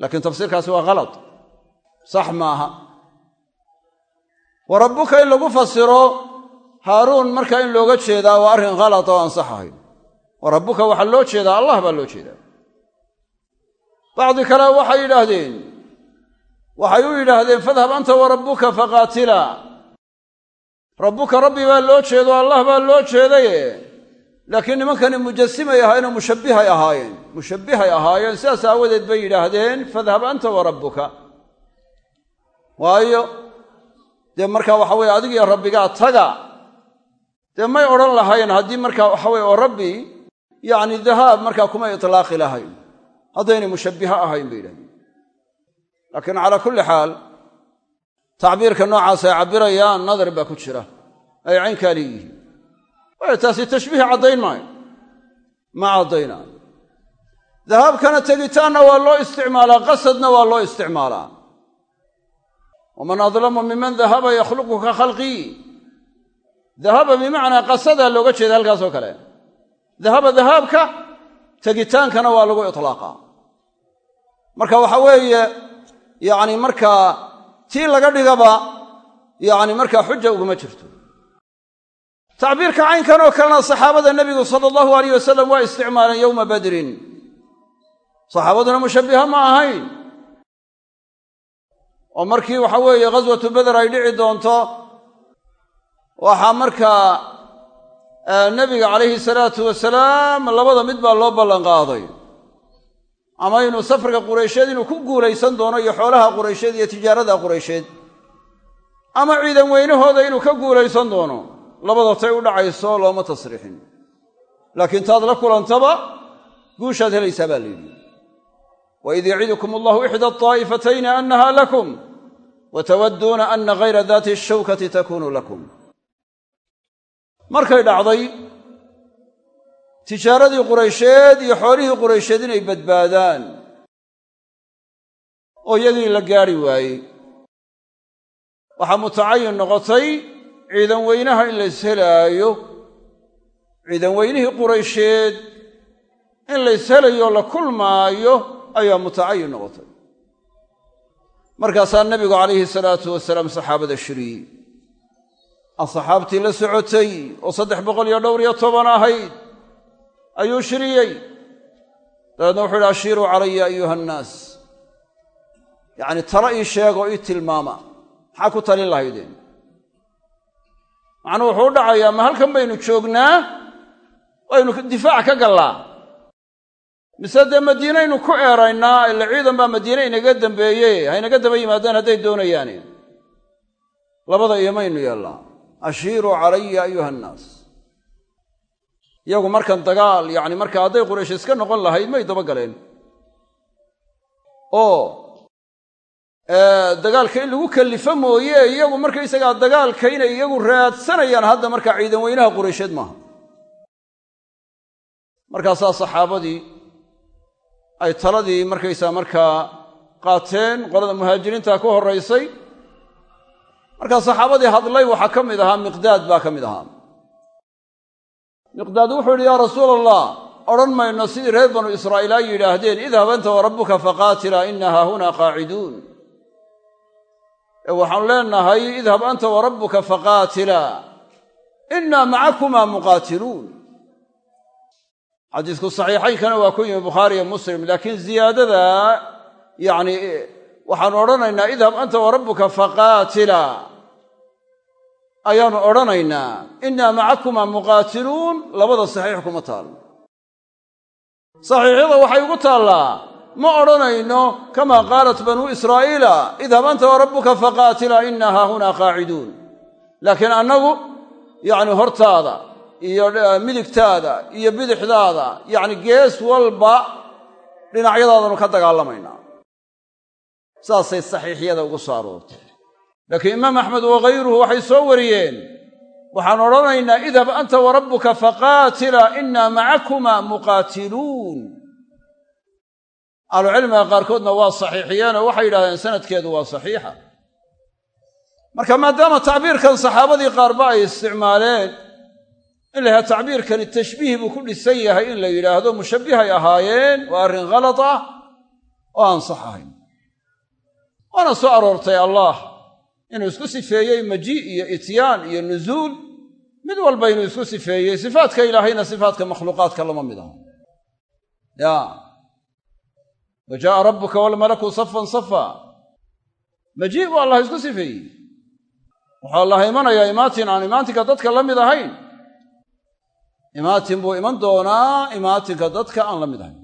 laakiin tafsiirkaasi waa khalad sax maaha wa rabbuka in lagu fasiro haaruun marka in looga jeedaa waa arrin khalad oo aan sax ahayn. Wa rabbuka waxaa loo jeedaa allah baa loo jeedaa. Bacdi kale waxay yidhaahdeen waxay u yidhaahdeen fadhab anta wa rabbuka faqaatila. Rabbuka rabbi baa loo jeedo allah baa loo jeedaye. Laakiin nimankani mujasimay ahaayeen oo mushabbihay ahaayeen mushabbihay ahaayeen sidaas aawadeed bay yidhaahdeen fadhab anta wa rabbuka. Waayo dee markaa waxa weye adigiyo rabbigaa taga. Dee may odhan lahayn haddii markaa waxa weye oo rabbi yacni dahaab markaa kuma itlaaqi lahayn. Haddaynay mushabbiho ahayn bay yidhahdeen. Laakiin calaa kulli xaal tacbiirka noocaas ay cabbirayaan nadar baa ku jira. Ay caynkaa leeyihiin waayo taasi tashbiih caddayn maayo. Ma caddaynaayo dahaabkana tegitaanna waa loo isticmaalaa qasadna waa loo isticmaalaa waman adlamu miman dahaba yakhluqu ka khalqii dahaba bimacnaa qasadaa looga jeeda halkaasoo kale dahaba dahaabka tegitaankana waa lagu itlaaqaa marka waxa weeye yacni markaa tii laga dhigaba yacni markaa xuja uguma jirto tacbiirka caynkan oo kalena saxaabada nebigu sala allahu alayh wasalam waa isticmaaleen yowma badrin saxaabaduna mushabbiha ma ahayn oo markii waxa weeye ghaswatu beder ay dhici doonto waxaa markaa nebiga calayhi salaatu wasalaam labada mid baa loo ballanqaaday. Ama inuu safriga quraysheed inuu ku guulaysan doono iyo xoolaha quraysheed iyo tijaarada quraysheed. Ama ciidan weynahooda inuu ka guulaysan doono labada tay u dhacayso looma tasriixin laakiin taad la kulantaba guushaad helaysaa baa layidhi waid yacidukum allahu ixda ataa'ifatayni annaha lakum wa tawadduuna anna ghayra daati ashawkati takunu lakum markay dhacday tijaaradii quraysheed iyo xoolihii quraysheed inay badbaadaan oo iyagii la gaari waayey waxaa mutacayin noqotay ciidan weynaha in la ishelaayo ciidan weynihii quraysheed in la la kulmaayo ayaa mutacayin noqotay. Markaasaa nebigu calayhi salaatu wasalaam saxaabada shiriyey. Asxaabtii la socotay oo saddex boqol iyo dhowr iyo toban ahayd ayuu shiriyey. Dabeedna wuxuu yidhi ashiiruu calaya ayuha annaas yacni talo ii sheeg ii tilmaama. Maxaa ku talin lahaydeen? Macnuu wuxuu u dhacayaa ma halkan baynu joognaa? Waynu difaac ka gallaa mise dee madiinaynu ku eeraynaa ila ciidan baa madiine inaga dambeeye haynaga daba yimaadaan hadday doonayaane labada iyo maynu yeellaa ashiiruu calaya ayuha annaas iyagu markan dagaal yacni marka hadday quraysh iska noqon lahayd may dabagaleen oo dagaalka in lagu kallifo mooye iyagu markaysagaa dagaalka inay iyagu raadsanayaan hadda markaa ciidan weynaha quraysheed maaha. Markaasaa saxaabadii ay taladii markaysaa markaa qaateen qolada muhaajiriinta ku horraysay markaa saxaabadii hadlay waxaa ka mid ahaa miqdaad baa ka mid ahaa. Miqdaad wuxuu yidhi yaa rasuul allah odhan mayno sidii reer banu israa'iil ay yidhaahdeen idhab anta wa rabbuka faqaatila ina haahuna qaaciduun. Ee waxaanu leenahay idhab anta wa rabbuka faqaatila inaa macakumaa muqaatiluun xadiisku saxiixaynkana waa ku yimi bukhaari iyo muslim laakiin ziyaadada yacni waxaanu odhanaynaa idhab anta wa rabbuka faqaatila. Ayaanu odhanaynaa innaa macakumaa muqaatiluun labada saxiix kuma taal. Saxiixyada waxay ugu taallaa ma odhanayno kamaa qaalat banuu israa'iila idhab anta wa rabbuka faqaatila inna haahunaa qaaciduun. Laakiin annagu yacni hortaada iyo midigtaada iyo bidixdaada yacni gees walba dhinacyadaadanu ka dagaalamaynaa. Saasay saxiixyada ugu soo aroortay. Laakiin imaam axmed wakayruhu waxay soo wariyeen waxaan odhanaynaa idhab anta wa rabbuka faqaatila inaa macakumaa muqaatiluun. Ahlucilmiga qaarkoodna waa saxiixiyeen oo waxay yidhahdeen sanadkeedu waa saxiixa. Marka maadaama tacbiirkan saxaabadii qaarba ay isticmaaleen in la tacbiirkani tashbiih buu ku dhisan yahay in la yidhaahdo mushabbihay ahaayeen waa arrin khalad ah oo aan sax ahayn. Waana soo aroortay allah inuu isku sifeeyey majii iyo ityaan iyo nuzuul. Mid walba inuu isku sifeeyey sifaadka ilaahayna sifaadka makhluuqaadka lama mid aha ya. Wa jaaa rabbuka walmalaku safan safa majii buu allah isku sifeeyey. Wuxuu allah imanayaa imaatin aan imaatinka dadka la mid ahayn imaatin buu iman doonaa imaatinka dadka aan la mid ahayn.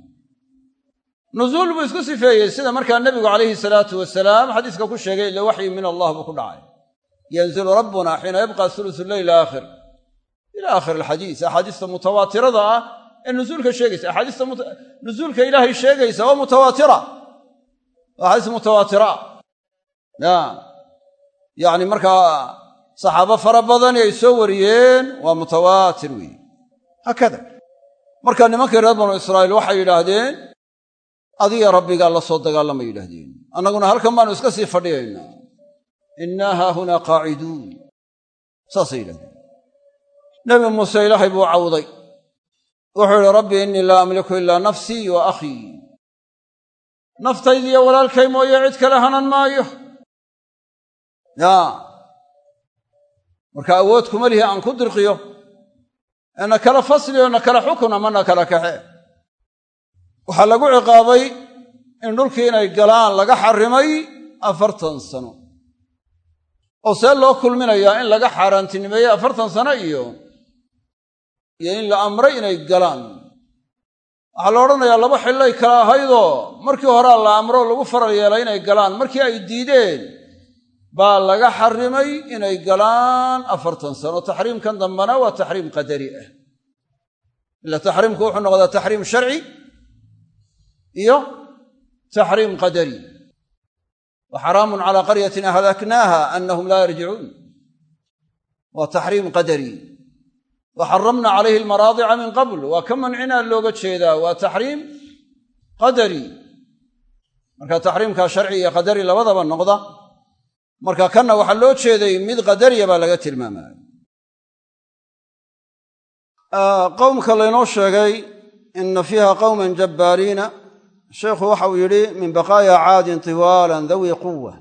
Nuzuul buu isku sifeeyey sida markaa nebigu calayhi salaatu wasalaam xadiiska ku sheegay ila waxyi min allah buu ku dhacay. Yanzilu rabbuna xiina yabqa sulusu leyl aakhir. Ila aakhir alxadiis axaadiista mutawaatirada ah ee nuzuulka sheegaysa axaadiista nuzuulka ilaahay sheegaysa waa mutawaatira. Waa axaadiis mutawaatira. Ya yacni markaa saxaabo fara badani ay soo wariyeen waa mutawaatir weeye haakada marka nimankii reer banu israa'iil waxay yidhaahdeen adiga rabbigaa la soo dagaalamay yidhaahdeen. Annaguna halkan baanu iska sii fadhiyaynaa. Innaa haahunaa qaaciduun saasay yidhahdeen nebi muuse ilaahay buu cawday. Wuxuu yidhi rabbi innii laa amliku ilaa nafsii wa akhii. Naftaydiiyo walaalkay mooye cid kale hanan maayo. Yaa marka awood kuma lihi aan ku dirqiyo na kala fasliyo na kala xukun ama kala kaxe. Waxaa lagu ciqaabay in dhulkii inay galaan laga xarrimay afartan sano. Oo see loo kulminayaa in laga xaaraantinimeeyey afartan sano iyo iyo in la amray inay galaan. Waxaa la odhanayaa laba xillay kala ahaydoo markii horea la amro lagu faral yeelay inay galaan. Markii ay diideen baa laga xarrimay inay galaan afartan sano. Taxriimkan dambana waa taxriim qadari ah. Ila taxriimku wuxuu noqdaa taxriim sharci iyo taxriim qadari. Wa xaraamun calaa qaryatin ahlaknaaha annahum laa yarjicuun. Waa taxriim qadari. Wa xaramna calayhi almaraadica min qabl. Waa ka mancinaa looga jeedaa. Waa taxriim qadari. Marka taxriimkaa sharci iyo qadari labadaba noqda marka kanna waxaa loo jeeday mid qadariya baa laga tilmaamaya qowmka laynoo sheegay ina fiiha qowman jabbaariina. Sheikhu waxau yidhi min baqaaya caadin tiwaalan dawi quwa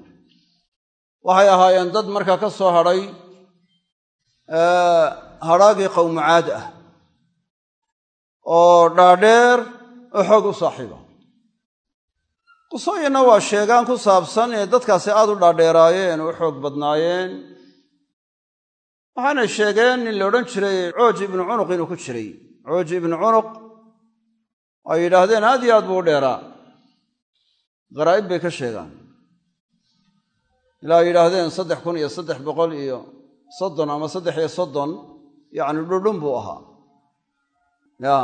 waxay ahaayeen dad markaa ka soo hadhay hadhaagii qowmu caad ah oo dhaadheer oo xoog u saaxiiba qisooyinna waa sheegaan ku saabsan inay dadkaasi aad u dhaadheeraayeen oo u xoog badnaayeen. Waxaanay sheegeen nin la odhan jiray cooji ibnu cunuq inuu ku jiray. Cooji ibnu cunuq ay yidhaahdeen aad iyo aad buu u dheeraa. Qaraa'ib bay ka sheegaan. Ilaa yidhaahdeen saddex kun iyo saddex boqol iyo soddon ama saddex iyo soddon yacni dhudhun buu ahaa. Ya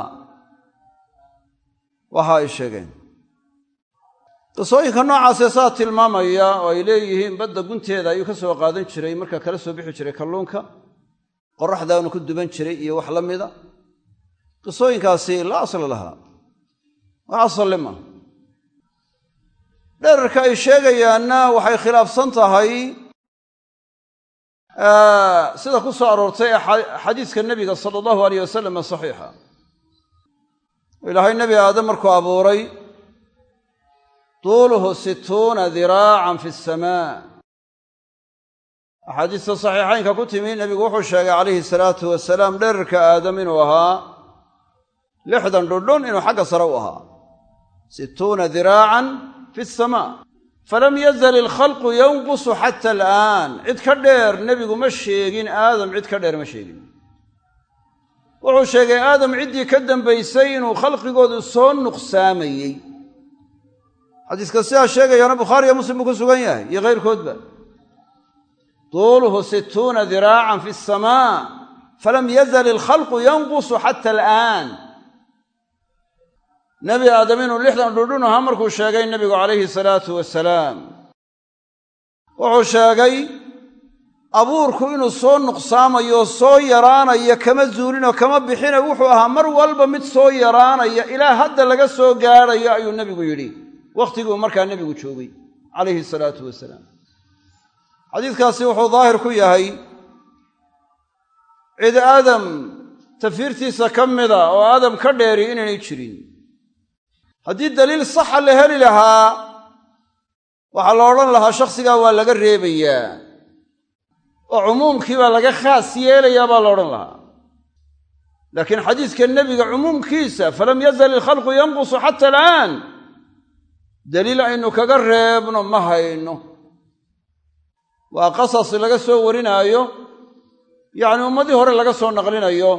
waxa ay sheegeen qisooyinka noocaasee saa tilmaamaya oo ay leeyihiin badda gunteeda ayuu ka soo qaadan jiray marka kala soo bixi jiray kalluunka qoraxdaanu ku duban jiray iyo wax la mida. Qisooyinkaasi laa asla lahaa wax maaha dherarka ay sheegayaanna waxay khilaafsan tahay sida ku soo aroortay ee nebiga sala allahu aleyh wasalam saxiixa. Ilaahay nebi aadam markuu abuuray tuuluhu situuna diraacan fi asamaa axaadiista saxiixaynka ku timi nebigu wuxuu sheegay calayhi salaatu wasalaam dherarka aadam inuu ahaa lixdan dhundhun inuu xagga sare u ahaa situuna diraacan fi asamaa falam yazal ilkhalqu yanqusu xata al'aan cid ka dheer nebigu ma sheegin aadam cid ka dheer ma sheegin wuxuu sheegay aadam ciddii ka dambaysay inuu khalqigoodu soo nuqsaamayey xadiiska sidaa sheegayaana bukhaariyo muslim buu ku sugan yahay iyo kayrkoodba tuuluhu situuna diraacan fi asamaa falam yazal ilkhalqu yanqusu xata al'aan. Nebi aadam inuu lixdan dhudhun ahaa markuu sheegay nebigu calayhi salaatu wasalaam wuxuu sheegay abuurku inuu soo nuqsaamayo soo yaraanayo kama zuulinoo kama bixina wuxuu ahaa mar walba mid soo yaraanaya ilaa hadda laga soo gaadhayo ayuu nebigu yidhi wakhtiguu markaa nebigu joogay calayhi salaatu wasalaam. Xadiidkaasi wuxuu daahir ku yahay cid aadam tafiirtiisa ka mida oo aadam ka dheeri inaynay jirin. Haddii daliil saxa la heli lahaa waxaa la odhan lahaa shakhsigaa waa laga reebayaa oo cumuumkii baa laga khaas yeelayaa baa la odhan lahaa. Laakiin xadiiska nebiga cumuumkiisa falam yazal ilkhalqu yanqusu xata al'aan daliil aynu kaga reebno ma hayno. Waa qasas laga soo warinaayo yacni ummadii hore laga soo naqlinayo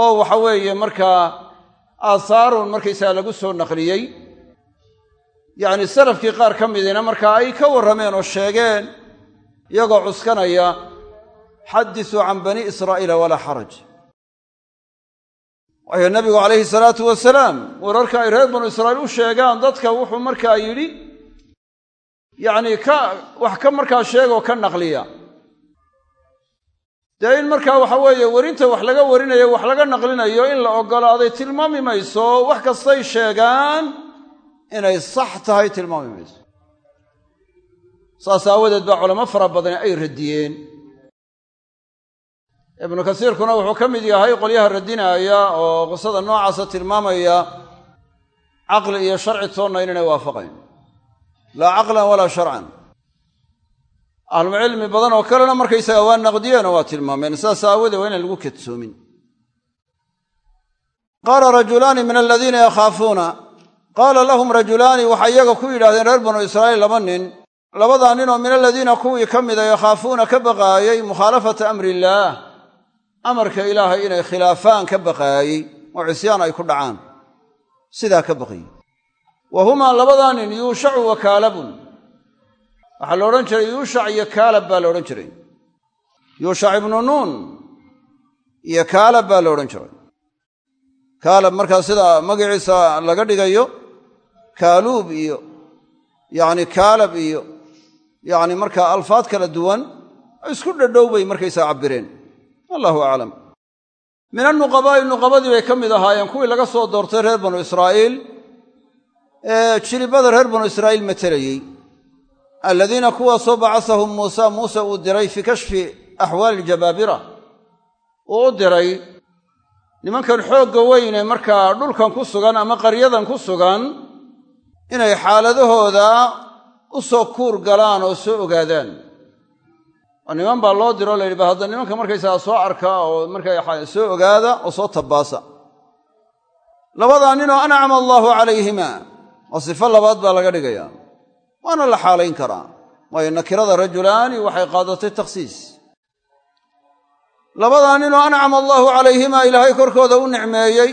oo waxa weeye markaa aahaarun markaysaga lagu soo naqliyey yacni salafkii qaar ka midiina markaa ay ka warrameen oo sheegeen iyagoo cuskanaya xaddisuu can bani israa'iila walaa xaraj waayo nabigu calayhi salaatu wasalaam wararka ay reer banu israa'iil u sheegaan dadka wuxuu markaa yidhi yacni ka wax ka markaa sheegoo ka naqliya. Dee in markaa waxa weeye werinta wax laga warinayo wax laga naqlinayo in la oggolaaday tilmaami mayso wax kastay sheegaan inay sax tahay tilmaami mayso. Saas aawadeed baa culamo fara badani ay radiyeen ibnu kasiirkuna wuxuu ka mid yahay qolyaha radinaaya oo qisada noocaasa tilmaamaya caqli iyo sharci toonna inaynay waafaqayn. Laa caqlan walaa sharcan. Ahlucilmi badan oo kalena markaysaga waa naqdiyeenoo waa tilmaameen saas aawadee waa inaan lagu kadsoomin. Qaala rajulaani min aladiina yakhaafuuna qaala lahum rajulaani waxay iyaga ku yidhahdeen reer banu israa'iil laba nin labadaa ninoo min aladiina kuwii ka mida yakhaafuuna ka baqaayey mukhaalafata amri illaah amarka ilaahay inay khilaafaan ka baqaayey oo cisyaan ay ku dhacaan sidaa ka baqayey wa humaa labadaa nin yuushacu wa kaalabun. Waxaa la odhan jiray yuushac iyo kaalab baa la odhan jiray. Yuushac ibnu nuun iyo kaalab baa la odhan jiray. Kaalab markaa sida magaciisa laga dhigayo kaaluub iyo yacni kaalab iyo yacni markaa alfaad kala duwan isku dhadhow bay markaysaa cabbireen allahu aclam min annuqabaa'i nuqabadii bay ka mid ahaayeen. Kuwii laga soo doortay reer banu israa'iil ee jilibada reer banu israa'iil matelayey aladiina kuwaasoo bacasahum muusa muuse uu diray fii kashfi axwaali aljabaabira. Uu u diray nimankan xoogga weyne markaa dhulkan ku sugan ama qaryadan ku sugan inay xaaladahooda u soo kuur galaan oo soo ogaadaan oo niman baa loo diro la yidhi ba hadda nimanka markaysaga soo arka oo markaa soo ogaada oo soo tabbaasa. Labadaa ninoo ancama allaahu calayhima. Oo sifo labaad baa laga dhigayaa. Waana la xaalayn karaa. Waayo nakirada rajulaani waxay qaadatay takhsiis. Labadaa ninoo ancama allaahu calayhimaa ilaahay korkooda u nicmeeyey.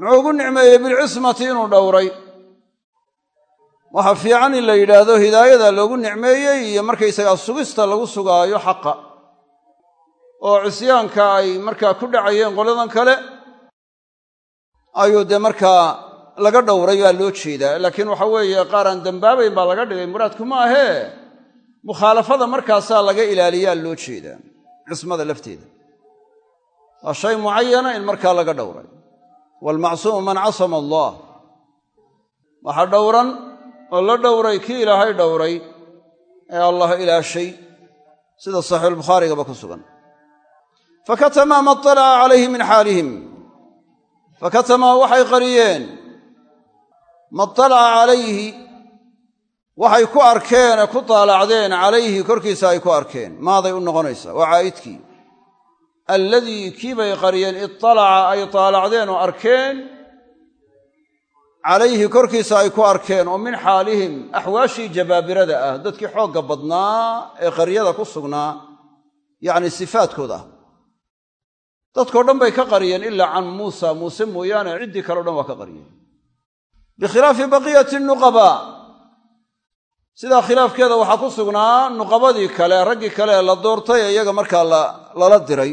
Muxuu ugu nicmeeyey bilcismati inuu dhowray waxaa fiican in la yidhaahdo hidaayada loogu nicmeeyey iyo markaysagaa sugista lagu sugaayo xaqa. Oo cisyaanka ay markaa ku dhacayeen qoladan kale ayuu dee markaa laga dhowray baa loo jeedaa. Laakiin waxa weeye qaar aan dembaabayn baa laga dhigay muraadku ma ahee mukhaalafada markaasaa laga ilaaliyaa loo jeedaa cismada lafteeda. Waa shay mucayana in markaa laga dhowray. Waalmacsuumu man casama allah. Waxaa dhowran oo la dhowray kii ilaahay dhowray ee allah ilaashay sida saxiixulbukhaarigaba ku sugan. Fakatamaa ma alaca calayhi min xaalihim. Fakatamaa waxay qariyeen. Ma alaca calayhi waxay ku arkeen ee ku taalacdeen calayhi korkiisa ay ku arkeen. Maaday u noqonaysaa waa caa'idkii alladii kii bay qariyeen iطalaca ay taalacdeen oo arkeen calayhi korkiisa ay ku arkeen oo min xaalihim axwaashii jabaabirada ah dadkii xoogga badnaa ee qaryada ku sugnaa yacni sifaadkooda ah. Dadkao dhan bay ka qariyeen ilaa can muusa muuse mooyaane ciddii kaleo dhan waa ka qariyeen. Bikhilaafi baqiyati nuqabaa sidaa khilaafkeeda waxaa ku sugnaa nuqabadii kale raggii kale la doortay ee iyaga markaa lala diray.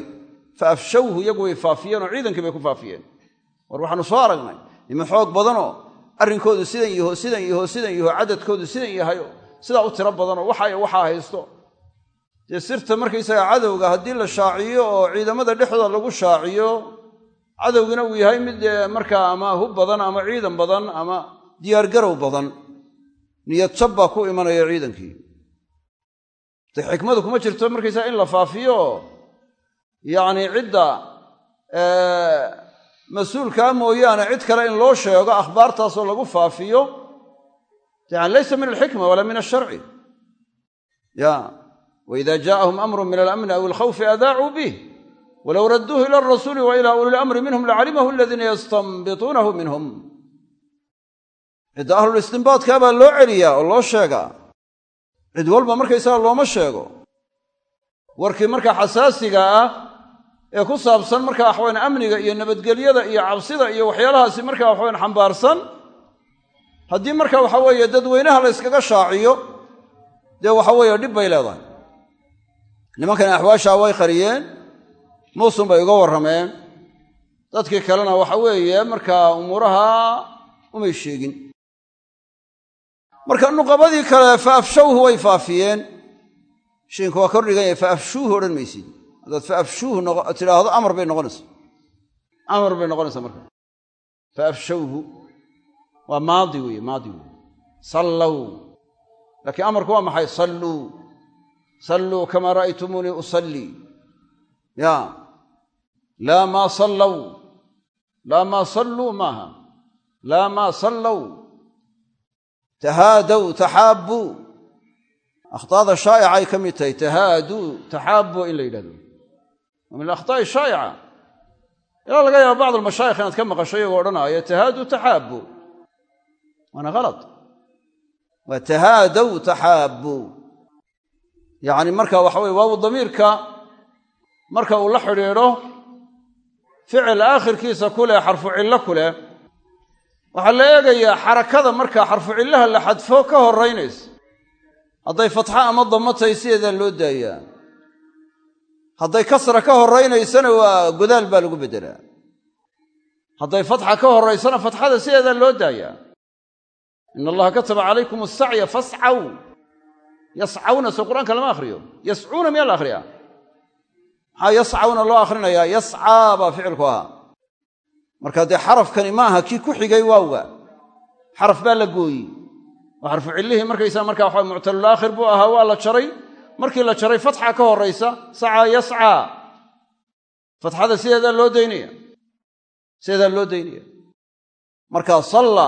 Fa afshawhu iyagu way faafiyeen oo ciidankii bay ku faafiyeen. War waxaanu soo aragnay niman xoog badanoo arrinkoodu sidan yaho sidan yaho sidan yaho cadadkoodu sidan yahayo sidaa u tiro badanoo waxa waxaa haysto. Dee sirta markaysaga cadowga haddii la shaaciyo oo ciidamada dhexdooda lagu shaaciyo cadowgina uu yahay mid dee markaa ama hub badan ama ciidan badan ama diyaargarow badan. Niyad jab baa ku imanaya ciidankii. De xikmadu kuma jirto markaysaga in la faafiyo. Yacni cidda mas'uulkaa mooyaane cid kale in loo sheego akhbaartaasoo lagu faafiyo yani laysa min alxikma walaa min alsharci. Ya waida jaءahum amru min alamni aw alkhawfi adaacuu bih walow radduuhu ila alrasuuli wa ila uli lamri minhum lacalimahu aladiina yastanbituunahu minhum. Cidda ahlulistinbaadkaa baa loo celiyaa oo loo sheegaa. Cid walba markaysaga looma sheego. Warkii markaa xasaasiga ah ee ku saabsan markaa waxawayan amniga iyo nabadgelyada iyo cabsida iyo waxyaalahaasi markaa waxawayan xambaarsan haddii marka waxa weeye dadweynaha la yskaga shaaciyo dee waxa weeye dhib bay leedahay. Nimankani axwaashaa way qariyeen muusun bay uga warrameen. Dadkii kalena waxa weeye markaa umuuraha umay sheegin. Marka nuqabadii kale fa way faafiyeen. Shiinku waa kor dhigan yahay fa afshuuhu odhan maysid haddaad fa afshuuhu tidhaahdo amar bay noqonaysaa. Amar bay noqonaysaa marka. Fa afshawhu waa maadi weeye maadi weeye. Sallow. Laakiin amarku waa maxay? Salluu. Salluu kamaa ra'aytumuunii usallii ya. Laa maa sallow. Laa maa salluu maaha. Laa maa sallow. Tahaadow taxaabbuu akhtaada shaa'icay ka mid tahay tahaaduu taxaabbuu in la yidhahdo min alakhtaa'i shaa'ica ilaa laga yaaba bacd almashaayikh inaad ka maqasho iyagoo odhanaaya tahaaduu taxaabbuu waana halad waa tahaadow taxaabbuu yacni marka waxa weye waawu damiirka marka uu la xidhiidho ficil aakhirkiisa ku leh xarfu cillo ku leh waxaa la eegayaa xarakada markaa xarfu cillaha la xadfo ka horaynaysa hadday fatxo ama dammo tahay sideedaa loo daayaa hadday kasra ka horraynaysana waa godaal baa lagu beddelaa. Hadday fatxa ka horraysana fatxada sideedaa loo daayaa. Ina allaha kataba calaykum asacya fascaw. Yascawna soo qur'aanka lama akhriyo. Yascuuna miyaa la akhriyaa? Maxaa yascawna loo akhrinayaa yascaa baa ficilku ahaa. Marka dee xarafkani maaha kii ku xigay waawga. Xaraf baa la gooyey. Oo xarfu cillihii markaysaa markaa waxa muctalulaakhir buu ahaa waa la jaray markii la jaray fatxa ka horraysa sacaa yascaa. Fatxada sideedaa loo daynaya. Sideedaa loo daynaya. Markaa salla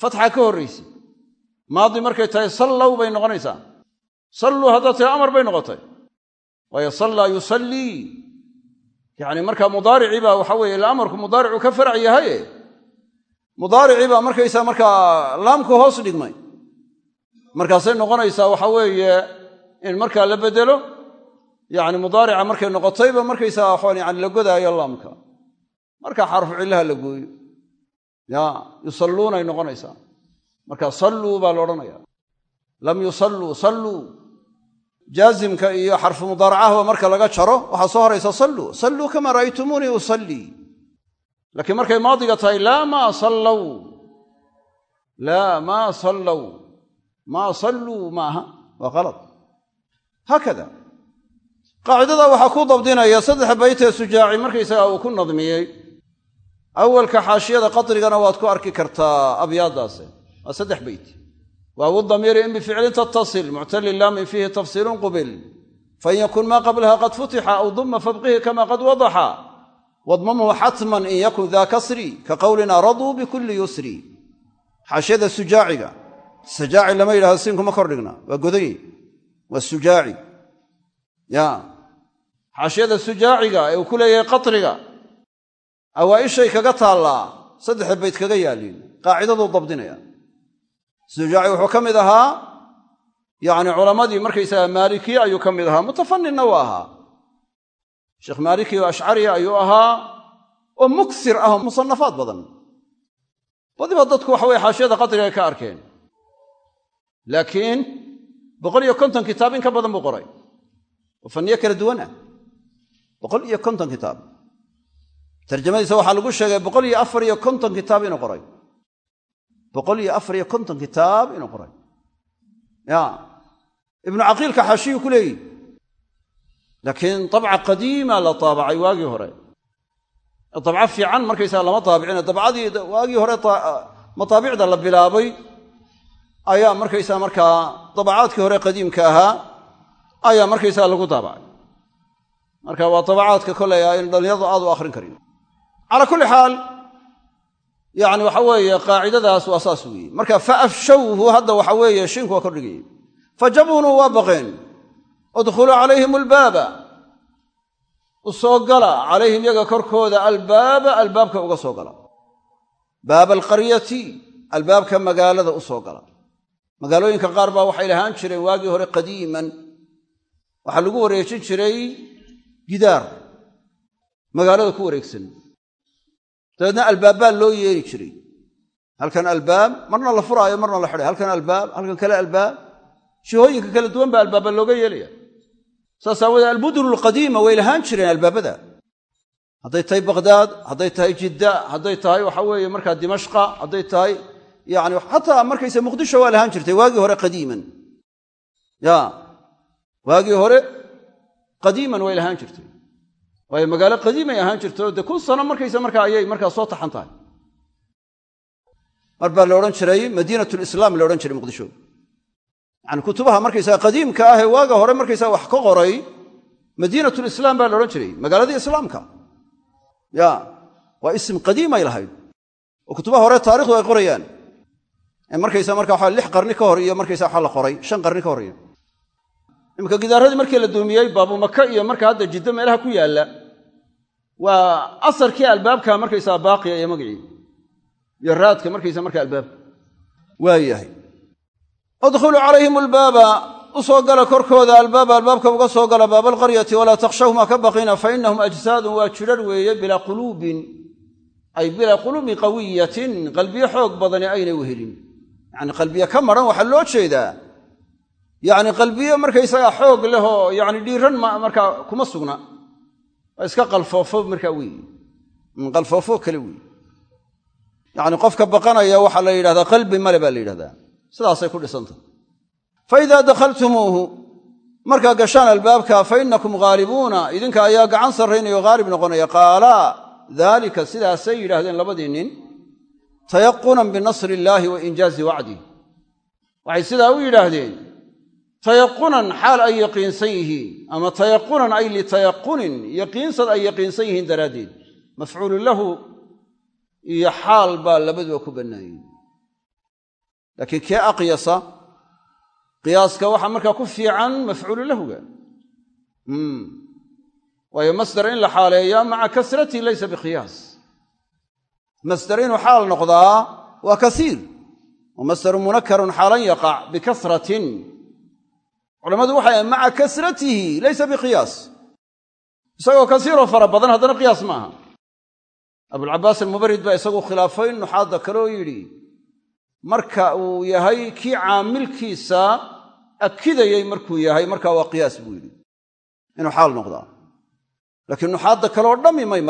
fatxa ka horraysa. Maadi markay tahay sallow bay noqonaysaa. Salluu haddaad tahay amar bay noqotay. Waayo sallaa yusallii. Yacni markaa mudaaricii baa waxa weeye ila amarku mudaaricu ka farac yahaye mudaaricii baa markaysaa markaa laamku hoos dhigmay. Markaasay noqonaysaa waxa weeye in markaa la beddelo yacni mudaarica markay noqotayba markaysaa waxaan yani la godaayo laamka markaa xarfu cillaha la gooyo. Ya yusalluunay noqonaysaa. Marka salluu baa la odhanaya lam yusalluu salluu. Jaazimka iyo xarfu mudaaracahba marka laga jaro waxaa soo horaysa salluu. Salluu kamaa ra'aytumuunii usallii. Laakiin markay maadiga tahay laa maa sallow laa maa sallow maa salluu maaha. Waa qalad haakada qaacidada waxaa ku dabdinaya saddex baytee sujaaci markaysaga uu ku nadmiyey. Awalka xaashiyada qadrigana waad ku arki kartaa abyaadaasi waa saddex beyt waawu damiiri in bificlin tattasil muctali laamin fiihi tafsiilun qubil. Fain yakun maa qablaha qad futixa aw duma fabqihi kama qad wadaxa. Wadmamhu xatman in yakun daa kasri ka qowlina raduu bikulli yusri. Xaashiyada sujaaciga. Sajaaci lama yidhahdo siinkuma kordhigna. Waa godaye waa sujaaci. Ya. Xaashiyada sujaaciga ee uu ku leeyahay qatriga awaaishay kaga taallaa saddexa bayd kaga yaaliin qaacidaduu dabdinaya. Sujaaci wuxuu ka mid ahaa yacni culammadii markaysaga maalikiye ayuu ka mid ahaa mutafaninna waa ahaa. Sheekh maaliki oo ashcariya ayuu ahaa oo muksir ah oo musanafaad badan. Badiba dadku waxa weye xaashiyada qadriga ka arkeen. Laakiin boqol iyo konton kitaab in ka badan buu qoray. Oo fanniyo kala duwan ah. boqol iyo konton kitaab. Tarjamadiisa waxaa lagu sheegay boqol iyo afar iyo konton kitaab inuu qoray. boqol iyo afar iyo konton kitaab inuu qoray. Ya. Ibnu caqiilka xaashiyuu ku leeyihi laakiin dabca qadiima la taabacay waagii hore. Dabco fiican markaysaa lama taabicine dabcadii waagii hore mataabicda la bilaabay ayaa markaysaa markaa dabacaadkii hore qadiimka ahaa ayaa markaysaa lagu daabacay. Marka waa dabacaadka koley aynu dhallinyaradu aad u akhrin karin calaa kulli xaal yani waxa weeye qaacidadaas waa saas weeye. Marka fa afshawhu hadda waxa weeye shinku waa kordhigayey fa jabunuu waa baqeen. Udkhuluu calayhim albaaba. U gala calayhim yaga korkooda albaaba albaabka uga soo gala. Baaba alqaryati albaabka magaalada u gala magaalooyinka qaar baa waxay lahaan jireen waagii hore qadiiman. Waxaa lagu wareejin jiray gidaar. Magaalada ku wareegsan. Dabeedna albaabbaa loo yeeri jiray. Halkan albaab marna la furaayo marna la xidhay. Halkan albaab halkan kale albaab. Shihooyinka kala duwan baa albaaba looga yeelaya saas aawoodee almudun alqadiima way lahaan jireen albaabada. Hadday tahay baqhdaad hadday tahay jidda hadday tahay waxa weeye markaa dimashqa hadday tahay yani xataa markayse muqdisho waa lahaan jirtay waagii hore qadiiman ya waagii hore qadiiman way lahaan jirtay waayo magaalo qadiimay ahaan jirtay oo dee kun sano markaysa markaa ayay markaa soo taxan tahay mar baa la odhan jiray madiinatulislaam la odhan jiray muqdisho yani kutubaha markaysaa qadiimka ah ee waaga hore markaysaa wax ka qoray madiinatulislaam baa la odhan jiray magaaladii islaamka ya waa isim qadiimay lahayd oo kutubaha hore taarikhdu ay qorayaan markaysa marka waa lix qarni ka hor iyo markaysa waxa la qoray shan qarni ka hor iyo. Iminka gidaaradii markii la duumiyey baabumaka iyo marka hadda jiddo meelaha ku yaalla waa asarkii albaabka markaysaa baaqiya iyo magacii iyo raadka markaysa marka albaabka. Waa yahay. Udkhuluu calayhim albaaba u soo gala korkooda albaaba albaabka uga soo gala baaba alqaryati walaa takhshawhum ha ka baqina fa inahum ajsaadun waa jidhar weeye bilaa quluubin ay bilaa quluubin qawiyatin qalbiyo xoog badani aynay wehelin yacni qalbiye ka maran waxaa loo jeedaa. Yacni qalbiyo markaysagaa xoog leh oo yacni dhiiran markaa kuma sugna. Waa iska qalfoofo markaa weeye qalfoofo kale weeye yacni qofka baqanaya waxaa la yidhahdaa qalbi male baa la yidhahdaa. Sidaasay ku dhisantah fa idaa dakhaltumuuhu markaa gashaan albaabka fa inakum ghaalibuuna idinka ayaa gacan sarraynaya o haalib noqonaya. Qaalaa daalika sidaasay yidhaahdeen labadii nin tayaqunan binasri illaahi wa injaazi wacdih waxay sidaa u yidhaahdeen tayaqunan xaal ay yaqiinsan yihiin ama tayaqunan ay litayaqunin yaqiinsad ay yaqiinsan yihiin daraaddeed mafcuulu lahu iyo xaal baa labaduba ku bannaayey laakiin kee aqyasa? Qiyaaska waxaa markaa ku fiican mafcuulu lahuga. Waayo masdar in la xaaleeyaa maca kasratii laysa biqiyaas masdar inuu xaal noqdaa waa kasiir wa masdarun munakarun xaalan yaqac bikasratin culammadu waxay maca kasratihi laysa biqiyaas isagoo kasiiroo fara badan haddana qiyaas maaha abulcabaas almubarid baa isagu khilaafay nuxaadda kaloo yidhi marka uu yahay kii caamilkiisa akidayey markuu yahay markaa waa qiyaas buu yidhi inuu xaal noqdaa laakiin nuxaadda kaleoo dhammi may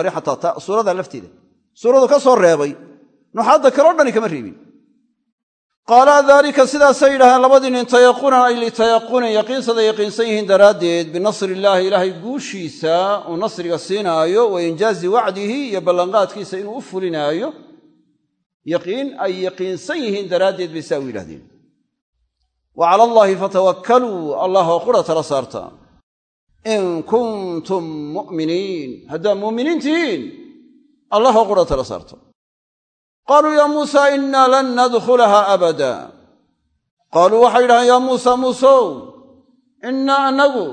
suurada lafteeda suuradu ka soo reebay. Nuxaadda kaleo dhani kama reebin. Qaalaa daalika sidaasay yidhahdeen labadii nin tayaqunan ay litayaqunin yaqiinsada yaqiinsan yihiin daraaddeed binasri illaahi ilaahay guushiisa uu nasriga siinaayo wa injaazi wacdihi iyo ballanqaadkiisa inuu u fulinaayo. Yaqiin ay yaqiinsan yihiin daraaddeed bay saa u yidhahdeen wa cala allaahi fatawakkaluu allah oo qura tala saartaa in kuntum mu'miniin. Haddaad mu'miniin tihiin allah oo qura tala saarta qaaluu yaa muusa innaa lan nadkhulaha abada. Qaaluu waxay yidhahdeen yaa muusa muusow innaa annagu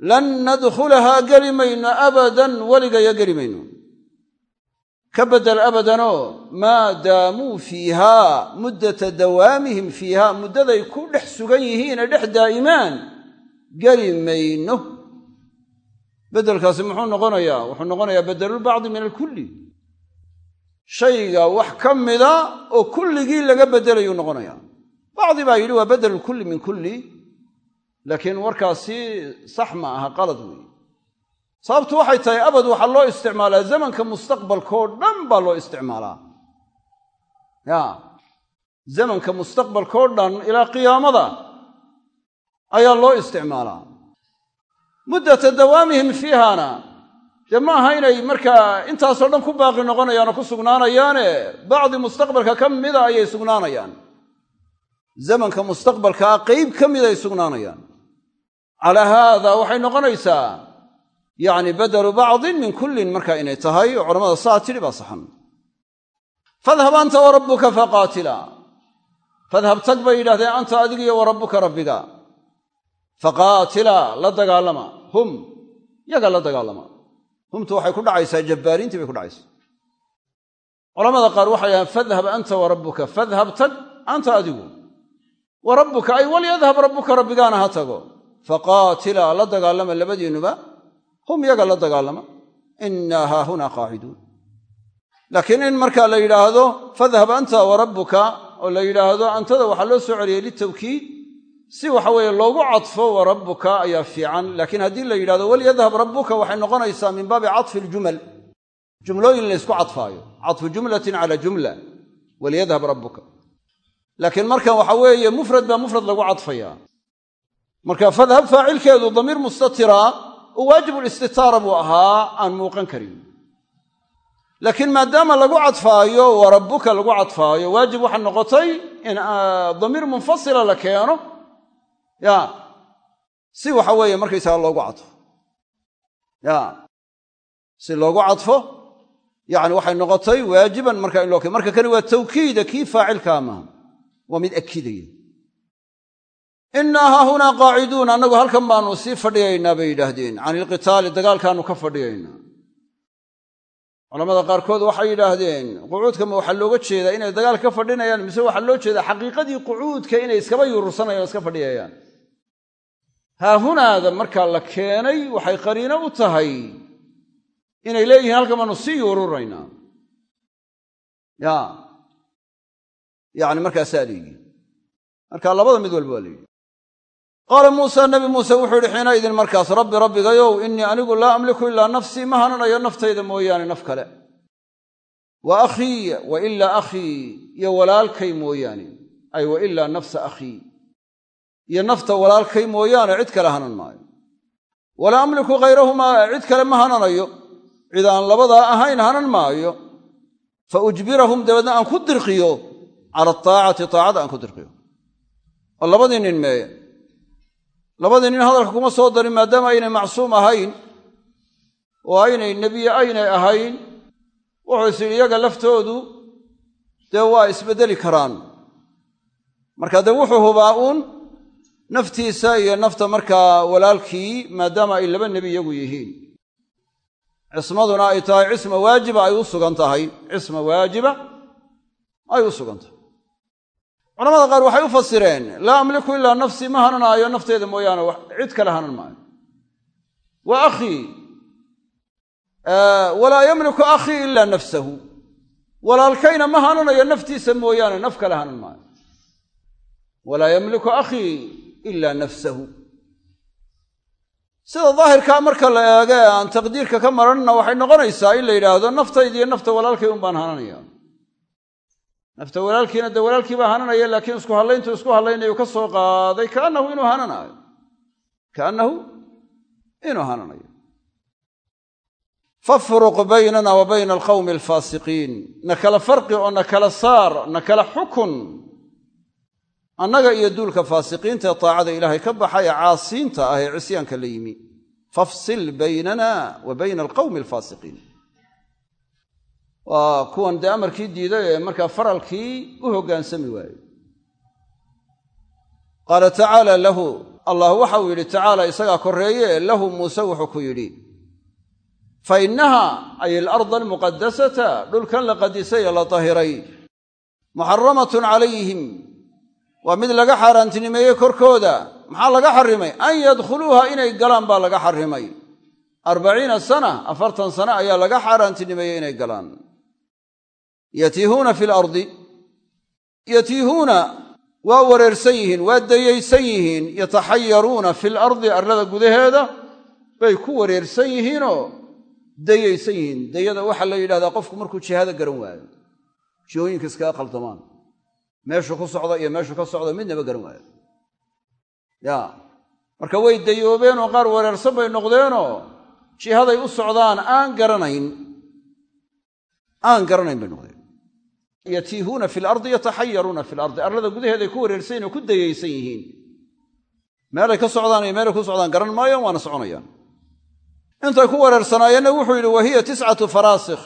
lan nadkhulahaa geli mayno abadan weligaya geli mayno ka beddel abadanoo maa daamuu fiihaa muddata dawaamihim fiihaa muddaday ku dhex sugan yihiine dhex daa'imaan geli mayno beddelkaasi muxuu noqonayaa wuxuu noqonayaa beddelulbacdi min alkulli shayga wax ka mida oo kulligii laga beddelayuu noqonayaa bacdi baa yidhi waa beddel kulli min kulli. Laakiin warkaasi sax ma aha qalad weeye. Sababtu waxay tahay abad waxaa loo isticmaalaa zamanka mustaqbalkao dhan baa loo isticmaalaa. Ya zamanka mustaqbalkao dhan ilaa qiyaamada ayaa loo isticmaalaa. Muddata dawaamihim fiihana dee ma aha inay markaa intaasoo dhan ku baaqi noqonayaan oo ku sugnaanayaane bacdi mustaqbalka ka mida ayay sugnaanayaan. Zamanka mustaqbalkaa qeyb ka mid ay sugnaanayaan. Calaa haada waxay noqonaysaa yacni badalu bacdin min kullin markaa inay tahay oo culamada saa tidhi baa saxan. Fadhab anta wa rabbuka faqaatila. Fadhab tag bay yidhahdeen anta adigiyo wa rabbuka rabbiga. Faqaatila la dagaalama. Hum yaga la dagaalama humtu waxay ku dhacaysaa jabbaariintii bay ku dhacaysaa. Culamada qaar waxay dhahaan fadhab anta wa rabbuka fadhab tag anta adigu. Wa rabbuka ay walyadhab rabbuka rabbigaana ha tago. Faqaatila la dagaalama labadiinnuba hum yaga la dagaalama. Innaa haahunaa qaaciduun. Laakiin in markaa la yidhaahdo fadhab anta wa rabbuka oo la yidhaahdo antada waxaa loo soo celiyey litawkiid si waxa weeye loogu cadfo wa rabbuka ayaa fiican. Laakiin haddii la yidhahdo walyadhab rabbuka waxay noqonaysaa min baabi cadfi aljumal jumlooyin laysku cadfaayo. Cadfu jumlatin cala jumla. Walyadhab rabbuka. Laakiin markan waxa weeye mufrad baa mufrad lagu cadfayaa. Marka fadhab faacilkeedu damiir mustatira oo waajibulistitaara buu ahaa aan muuqan karin. Laakiin maadaama lagu cadfaayo wa lagu cadfaayo waajib waxaa noqotay in damiir munfasila la keeno ya. Si waxa weeye markaysaga loogu cadfo. Ya. Si loogu cadfo yani waxay noqotay waajiban marka in loo keen marka kani waa tawkiida kii faacilkaa maaha waa mid akidaya. Innaa haahunaa qaaciduun annagu halkan baanu sii fadhiyaynaa bay yidhaahdeen. Can ilqitaali dagaalkaanu ka fadhiyaynaa. Culamada qaarkood waxay yidhaahdeen qucuudkama waxaa looga jeedaa inay dagaal ka fadhinayaan mise waxaa loo jeedaa xaqiiqadii qucuudka inay iskaba yuurursanayaan o iska fadhiyayaan haahunaada markaa la keenay waxay qariino u tahay inay leeyihiin halkan baanu sii yuururaynaa ya. Yani markaasaa leeyihi marka labada mid walba waa leeyihi qaala muusa nabi muuse wuxuu yihi xiina idin markaas rabbi rabbigayow innii anigu laa amliku ilaa nafsii ma hananayo naftayda mooyaane naf kale. Wa akhii wa ilaa akhii iyo walaalkay mooyaane. Ay wa ilaa nafsa akhii iyo nafta walaalkay mooyaane cid kale hanan maayo. Walaa amliku khayrahumaa cid kale ma hananayo. Cid aan labadaa ahayn hanan maayo. Fa ujbirahum dabeedna aan ku dirqiyo. Cala ataacati taacada aan ku dirqiyo. Labadii nin meeye. Labadii nin hadalka kuma soo darin maadaama aynay macsuum ahayn oo aynay nebiye aynay ahayn wuxuu is yidhi iyaga laftoodu dee waa isbeddeli karaan. Marka dee wuxuu hubaa uun naftiisa iyo nafta markaa walaalkii maadaama ay laba nebi iyagu yihiin. Cismaduna ay tahay cisma waajiba ay u sugan tahay. Cisma waajiba ay u sugan tahay. Culamada qaar waxay u fasireen laa amliku ilaa nafsii ma hananaayo nafteeda mooyaane cid kale hanan maayo. Wa akhii walaa yamliku akhii ilaa nafsahu. Walaalkayna ma hananayo naftiisa mooyaane naf kale hanan maayo. Walaa yamliku akhii ilaa nafsahu. Sida daahirkaa marka la eege aan taqdiirka ka maranna waxay noqonaysaa in la yidhaahdo naftayda iyo nafta walaalkay un baan hananaya. Nafta walaalkiina dee walaalkii baa hananaya laakiin isku hadlayntu isku hadlaynayu ka soo qaaday kaannahu inuu hananaayo kaannahu inuu hananayo. Fafruq baynana wa bayna alqawmi alfaasiqiin. Na kala farqi oo na kala saar na kala xukun annaga iyo duulka faasiqiinta ee taacada ilaahay ka baxay ee caasiinta ah ee cisyaanka la yimi. Fafsil baynana wa bayna alqawmi alfaasiqiin. Waa kuwan dee amarkii diiday ee markaa faralkii u hoggaansami waaye qaala tacaala lahu allah waxa uu yidhi tacaala isagaa korreeye lahu muuse wuxuu ku yidhi fa innaha ay alarda almuqadasata dhulkan la qadisay ee la tahiray muxaramatun calayhim waa mid laga xaaraantinimeeyey korkooda. Maxaa laga xarimay? An yadkhuluuha inay galaan baa laga xarimay. Arbaciina sana afartan sano ayaa laga xaaraantinimeeyey inay galaan. Yatiihuuna fi lardi yatiihuuna waa wareersan yihiin waa dayaysan yihiin. Yataxayaruuna fi lardi arlada gudaheeda bay ku wareersan yihiinoo dayaysan yihiin. Dayada waxaa la yidhahdaa qofku markuu jihada garan waayo. Jihooyinka iskaga khaldamaan meeshuu ku socdo iyo meeshuu ka socdo midnaba garan waayo. Ya. Marka way dayoobeen oo qaar wareersan bay noqdeenoo jihaday u socdaan aan garanayn. Aan garanayn bay noqdeen. Yatiihuuna fi lardi yataxayaruuna fi lardi arlada gudaheeday ku wareersan oo ku dayaysan yihiin. Meelay ka socdaan iyo meelay ku socdaan garan maayaan waana soconayaan. Intay ku wareersanaayeenna wuxuu yidhi wa hiya tiscatu faraasikh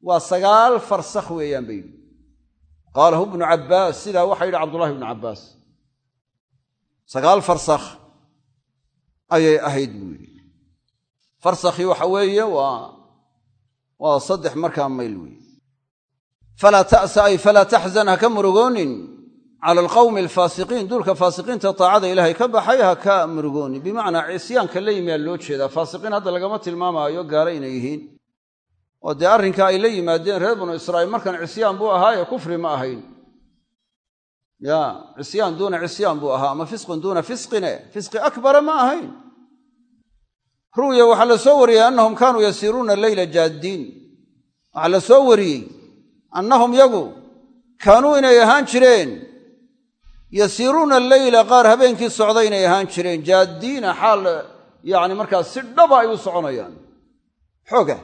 waa sagaal farsakh weeyaan bay yidhi qaalahu ibnu cabbaas sidaa waxaa yidhi cabdullahi ibnu cabbaas. Sagaal farsakh ayay ahayd buu yidhi. Farsakhii waxa weeye waa waa saddex markaa mayl weeye. Falaa ta'sa ay falaa taxzan ha ka murugoonin cala alqawmi alfaasiqiin duulka faasiqiinta taacada ilaahay ka baxay ha ka murugoonin. Bimacnaa cisyaanka la yimiyaa loo jeedaa. Faasiqiin hadda lagama tilmaamaayo gaalo inay yihiin oo dee arrinkaa ay la yimaadeen reer banu israa'iil markan cisyaan buu ahaaye kufri ma ahayn. Ya cisyaan duuna cisyaan buu ahaa ama fisqun duuna fisqine fisqi akbara ma ahayn. Ru'ya waxaa la soo wariyey annahum kaanuu yasiiruuna leyla jaaddiin. Waxaa la soo wariyey annahum yagu kaanuu inay ahaan jireen. Yasiiruuna leyla qaar habeenkii socda inay ahaan jireen. Jaaddiina xaal yacni markaas si dhaba ay u soconayaan. Xooga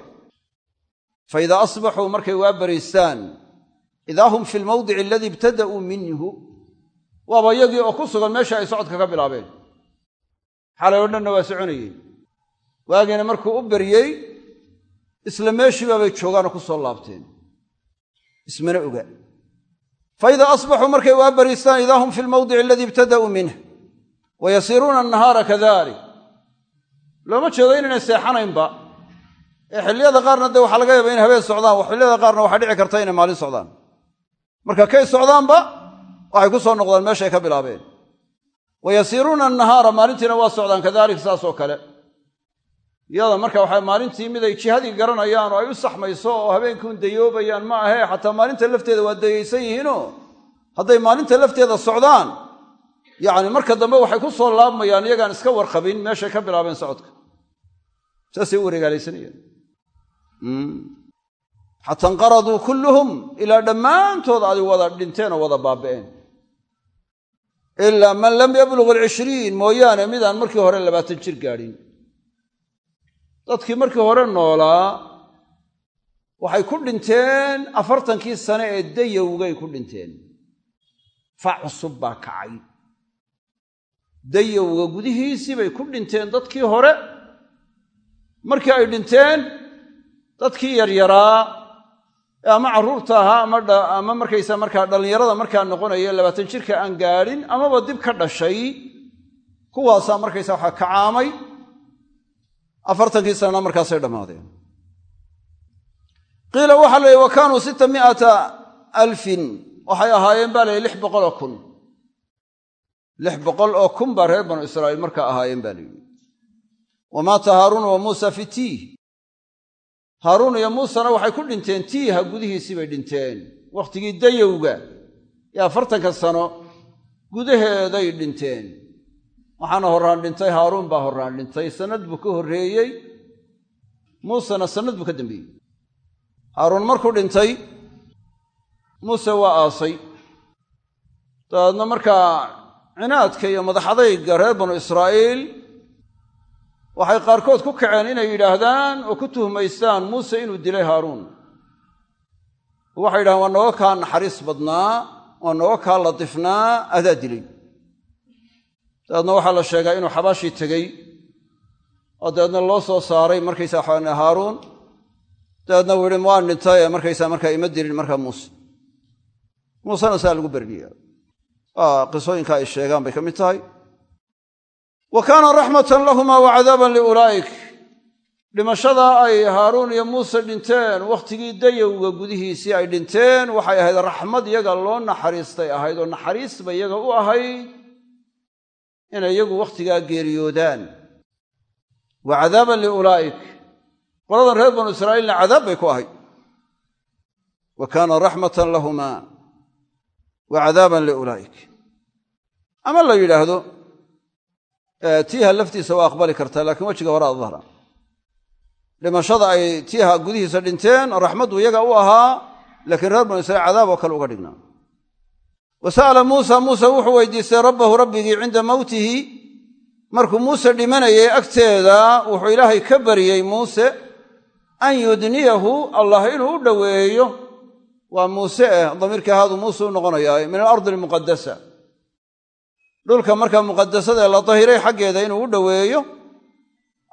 fa idaa asbaxuu markay waa bariistaan idaa hum fi lmawdici aladii ibtada'uu minhu waaba iyagii oo ku sugan meesha ay socodka ka bilaabeen xalay o dhanna waa soconayeen waagiina markuu u beryey isla meeshiibaabay joogaanoo ku soo laabteen ismana oga fa idaa asbaxuu markay waa bariistaan idaa hum fi lmawdici aladii ibtada'uu minh wa yasiiruuna annahaara looma jeedo inaynay seexanaynba ee xilliyada qaarna dee waxaa laga yaaba in habeen socdaan. Xilliyada qaarna waxaa dhici karta inay maalin socdaan. Marka kay socdaanba waxay ku soo noqdaan meeshay ka bilaabeen. Wa annahaara maalintiina waa socdaan kadalik saasoo kale. Iyada marka waxay maalintii mid ay jihadii garanayaan oo ay u saxmayso oo habeenkuun dayoobayaan ma ahee xataa maalinta lafteeda waa dayaysan yihiinoo? Hadday maalinta lafteeda socdaan yacni marka dambe waxay ku soo laabmayaan iyagaan iska warqabin meeshay ka bilaabeen socodka. Saasay u wareegaalaysanayaan xata inqaraduu kulluhum ilaa dhammaantood adi wada dhinteen oo wada baaba'een ilaa man lam yablug alcishriin mooyaane midaan markii hore labaatan jir gaadhin. Dadkii markii hore noolaa waxay ku dhinteen afartankii sane ee dayowgay ku dhinteen. Fac cusub baa kacay. Dayowga gudihiisii bay ku dhinteen dadkii hore. Markii ay dhinteen dadkii yaryaraa ama carruurta ahaa ama markaysa markaa dhallinyarada markaa noqonaya labaatan jirka aan gaadhin amaba dib ka dhashay kuwaasaa markaysa waxaa kacaamay afartankii sanana markaasay dhammaadeen. Qiila waxaa la yihi wa kaanuu sita mi'ata alfin. Waxay ahaayeen baa layihi lix boqoloo kun. Lix boqol oo kun baa reer banu israa'iil markaa ahaayeen baa layidhi wa maata haaruuna wa muusa fi tiih haaruun iyo muusena waxay ku dhinteen tiiha gudihiisii bay dhinteen. Wakhtigii dayowga ee afartanka sano gudaheeday dhinteen. Waxaana horraan dhintay haaruun baa horraan dhintay. Sanad buu ka horreeyey. Muusena sanad buu ka dambeeyey. Haaruun markuu dhintay muuse waa aasay. Dabeedna markaa cinaadka iyo madaxadayga reer banu israa'iil waxay qaarkood ku kaceen inay yidhaahdaan oo ku tuhmaystaan muuse inuu dilay haaruun. Waxay yidhahdeen waa nooga kaa naxariis badnaa waa nooga kaa latifnaa adaa dilay. Dabeedna waxaa la sheegaa inuu xabaashii tegey oo dabeedna loo soo saaray markaysaa waxaan haaruun. Dabeedna wuu yihi waan dhintay markaysaa markaa ima dilin markaa muuse. Muusena saa lagu berniya waa qisooyinka ay sheegaan bay ka mid tahay wa kaana raxmatan lahuma wa cadaaban liulaa'ik. Dhimashada ay haaruun iyo muuse dhinteen wakhtigii dayowga gudihiisii ay dhinteen waxay ahayd raxmad iyaga loo naxariistay ahayd oo naxariis bay iyaga u ahayd inay iyagu wakhtigaa geeriyoodaan. Wa cadaaban liulaa'ik. Qoladan reer banu israa'iilna cadaab bay ku ahayd. Wa kaana raxmatan lahuma wa cadaaban liulaa'ik. Ama la yidhaahdo tiiha laftiisa waa aqbali kartaa laakiin wejiga hore adahra dhimashada ay tiiha gudihiisa dhinteen raxmaddu iyaga u ahaa laakiin reer banu israiil cadaab oo kale uga dhignaa. Wa sa'ala muusa muuse wuxuu weydiistay rabbahu rabbigii cinda mowtihi markuu muuse dhimanayay agteeda wuxuu ilaahay ka baryey muuse an yudniyahu allah inuu u dhoweeyo. Waa muuse eh damiirkii ahaaduu muuse u noqonayaa min alardi almuqadasa dhulka markaa muqadasada ee la dahiray xaggeeda inuu u dhoweeyo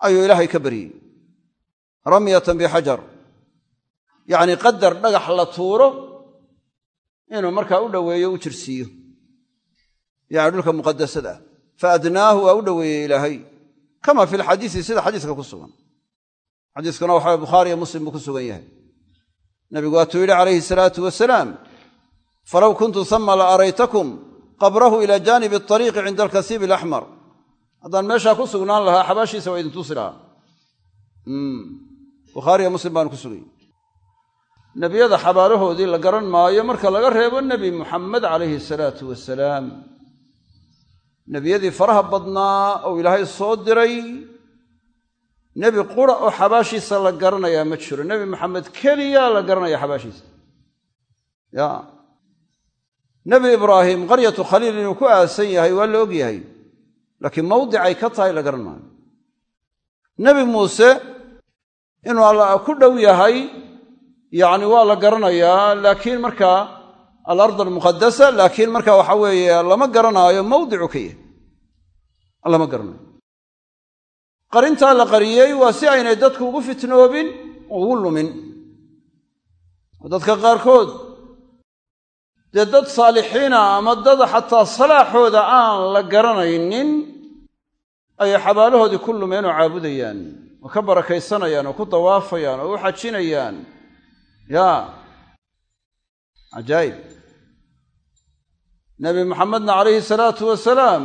ayuu ilaahay ka baryey ramyatan bixajar yacnii qadar dhagax la tuuro inuu markaa u dhoweeyo u jirsiiyo. Yacni dhulka muqadasada fa adnaahu waa u dhoweeyey ilaahay. Kama fi lxadiisi sida xadiiska ku sugan. Xadiiskuna waxaa bukhaariyo muslim buu ku sugan yahay. Nabigu waatuu yidhi calayhi salaatu wasalaam falow kuntu sama la araytakum qabrahu ila jaanibi ariiqi cinda alkasiib alaxmar haddaan meeshaa ku sugnaan lahaa xabaashiisa waa idin lahaa. Bukhaariyo muslim baanu ku sugay nebiyada xabaalahoodii la garan maayo marka laga reebo nebi muxamed calayhi salaatu wasalaam nebiyadii faraha badnaa oo ilaahay soo diray. Nebi qura oo xabaashiisa la garanayaa ma jiro. Nebi maxamed keliya la garanaya xabaashiisa. Ya nebi ibraahim qaryatu khaliil inuu ku aasan yahay waa la og yahay laakiin mawdicay ka tahay la garan maayo. Nebi muuse inuu alla ku dhow yahay yacni waa la garanayaa laakiin markaa alard almuqadasa laakiin marka waxa weeye lama garanaayo mawdicu ka yahay. Lama garanayo qarintaa la qariyey waa si aynay dadku ugu fitnoobin oo ugu lumin. Dadka qaarkood dee dad saalixiina ama dad xataa salaaxooda aan la garanaynin ayay xabaalahoodii ku lumeen oo caabudayaan oo ka barakaysanayaan oo ku dawaafayaan oo u xajinayaan. Ya cajaa'ib nebi maxamedna calayhi salaatu wasalaam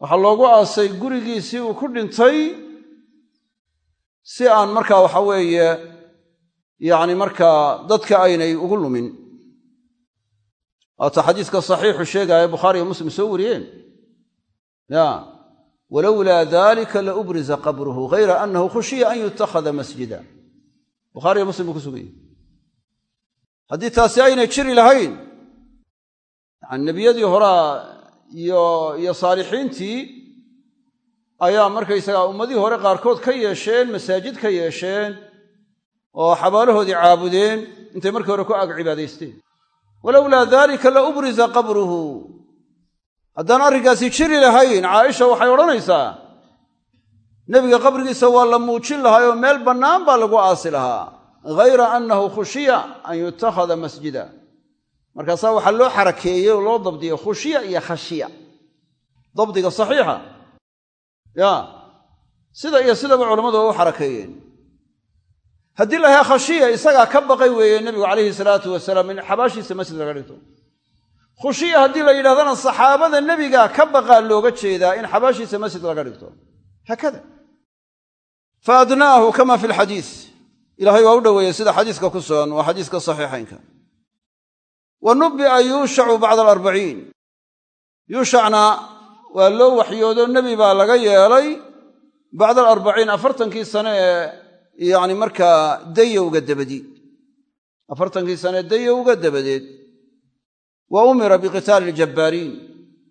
waxaa loogu aasay gurigiisii uu ku dhintay si aan markaa waxa weeye yacni markaa dadka aynay ugu lumin waata xadiiska saxiixu sheegaya bukhaariiyo muslim soo wariyeen? Ya. Walowlaa dalika la ubriza qabruhu hayra annahu khushiya an yutakhada masjida. Bukhaariyo muslim buu ku sugan yahy haddii taasi aynay jiri lahayn yani nebiyadii horaa iyo iyo saalixiintii ayaa markaysagaa ummadihii hore qaarkood ka yeesheen masaajid ka yeesheen oo xabaalahoodii caabudeen intay markii hore ku ag cibaadaysteen walowlaa dalika la ubriza qabruhu. Haddaan arrinkaasi jiri lahayn caaisha waxay odhanaysaa nebiga qabrigiisa waa la muujin lahaa oo meel bannaan baa lagu aasi lahaa hayra annahu khushiya an yutakhada masjida. Markaasaa waxaa loo xarakeeyey oo loo dabdiyey khushiya iyo khashiya. Dabdiga saxiixa. Ya sida iyo sidaba culammadu waa u xarakeeyeen haddii la yahay khashiya isagaa ka baqay weeye nebigu calayhi salaatu wasalaam in xabaashiisa masjid laga dhigto. Khushiya haddii la yidhahdana saxaabada nebiga ka baqaa looga jeedaa in xabaashiisa masjid laga dhigto. Haakada fa adnaahu kama fi lxadiis ilaahay waa u dhoweeyey sida xadiiska ku sugan waa xadiiska saxiixaynka. Wa nubbi'a yuushacu bacda alarbaciin yuushacna waa loo waxyoodo nebi baa laga yeelay bacda alarbaciin afartankii sane ee yacni markaa dayowga dabadi. Afartankii sane dayowga dabadeed wa umira biqitaali aljabbaariin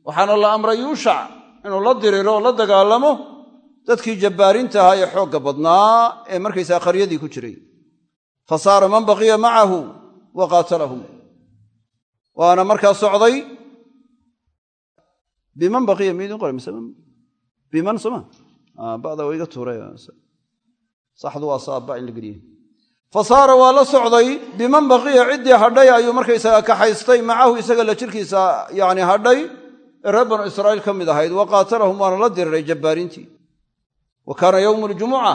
waxaana la amray yuushac inuu la diriro oo la dagaalamo dadkii jabbaariinta ahaa ee xoogga badnaa ee markaysaa qaryadii ku jiray. Fa saara man baqiya macahu wa qaatalahum. Waana markaa socday biman baqiya miidin qora mise biman soma bada waa iga tuuray saxdu waa saaba in la geliye fa saara waa la socday biman baqiya ciddii hadhay ayuu markaysaga kaxaystay macahu isaga la jirkiisa yani hadhay ee reer banu israa'iil ka mid ahayd wa qaatalahum waana la diriray jabbaariintii wa kaana yowmu ljumuca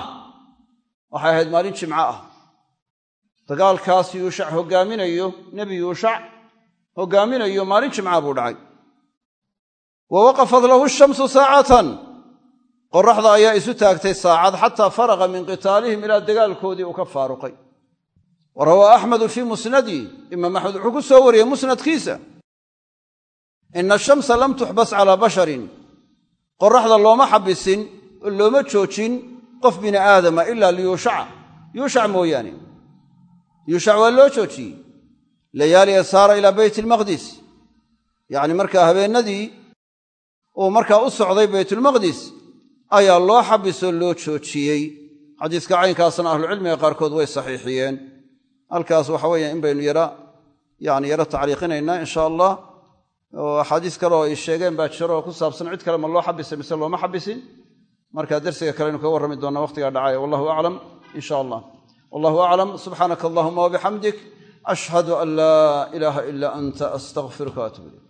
waxay ahayd maalin jimco ah. Dagaalkaas yuushac hoggaaminayo nebi yuushac hoggaaminayo maalin jimca buu dhacay. Wa waqafat lahu shamsu saacatan qoraxda ayaa isu taagtay saacad xataa faraqa min qitaalihim ilaa dagaalkoodii uu ka faaruqay. Wa rawaa axmedu fii musnadih imaam axmed wuxuu ku soo wariyey musnadkiisa. Ina ashamsa lam tuxbas calaa basharin qoraxda looma xabisin oo looma joojin qof bini aadama ilaa liyuushaca yuushac mooyaane. Yuushac waa loo joojiyey. Layaaliya saara ilaa beyt ilmaqdis yacni markaa habeennadii uu markaa u socday baytulmaqdis ayaa loo xabisoo loo joojiyey. Xadiiska caynkaasna ahlucilmiga qaarkood way saxiixiyeen. Halkaas waxa weeye in baynu yara yani yaro tacliiqinaynaa insha allah. Oo axaadiis kale oo ay sheegeen baa jiro oo ku saabsan cid kale ma loo xabisay mise looma xabisin. Marka dersiga kaleynu kaga warrami doonaa waqtigaa dhacaya wallahu aclam in sha allah. Wallahu aclam subxaanaka allahuma wabixamdik ashhadu an laa ilaaha ila anta astaqfiruka waatub ilayk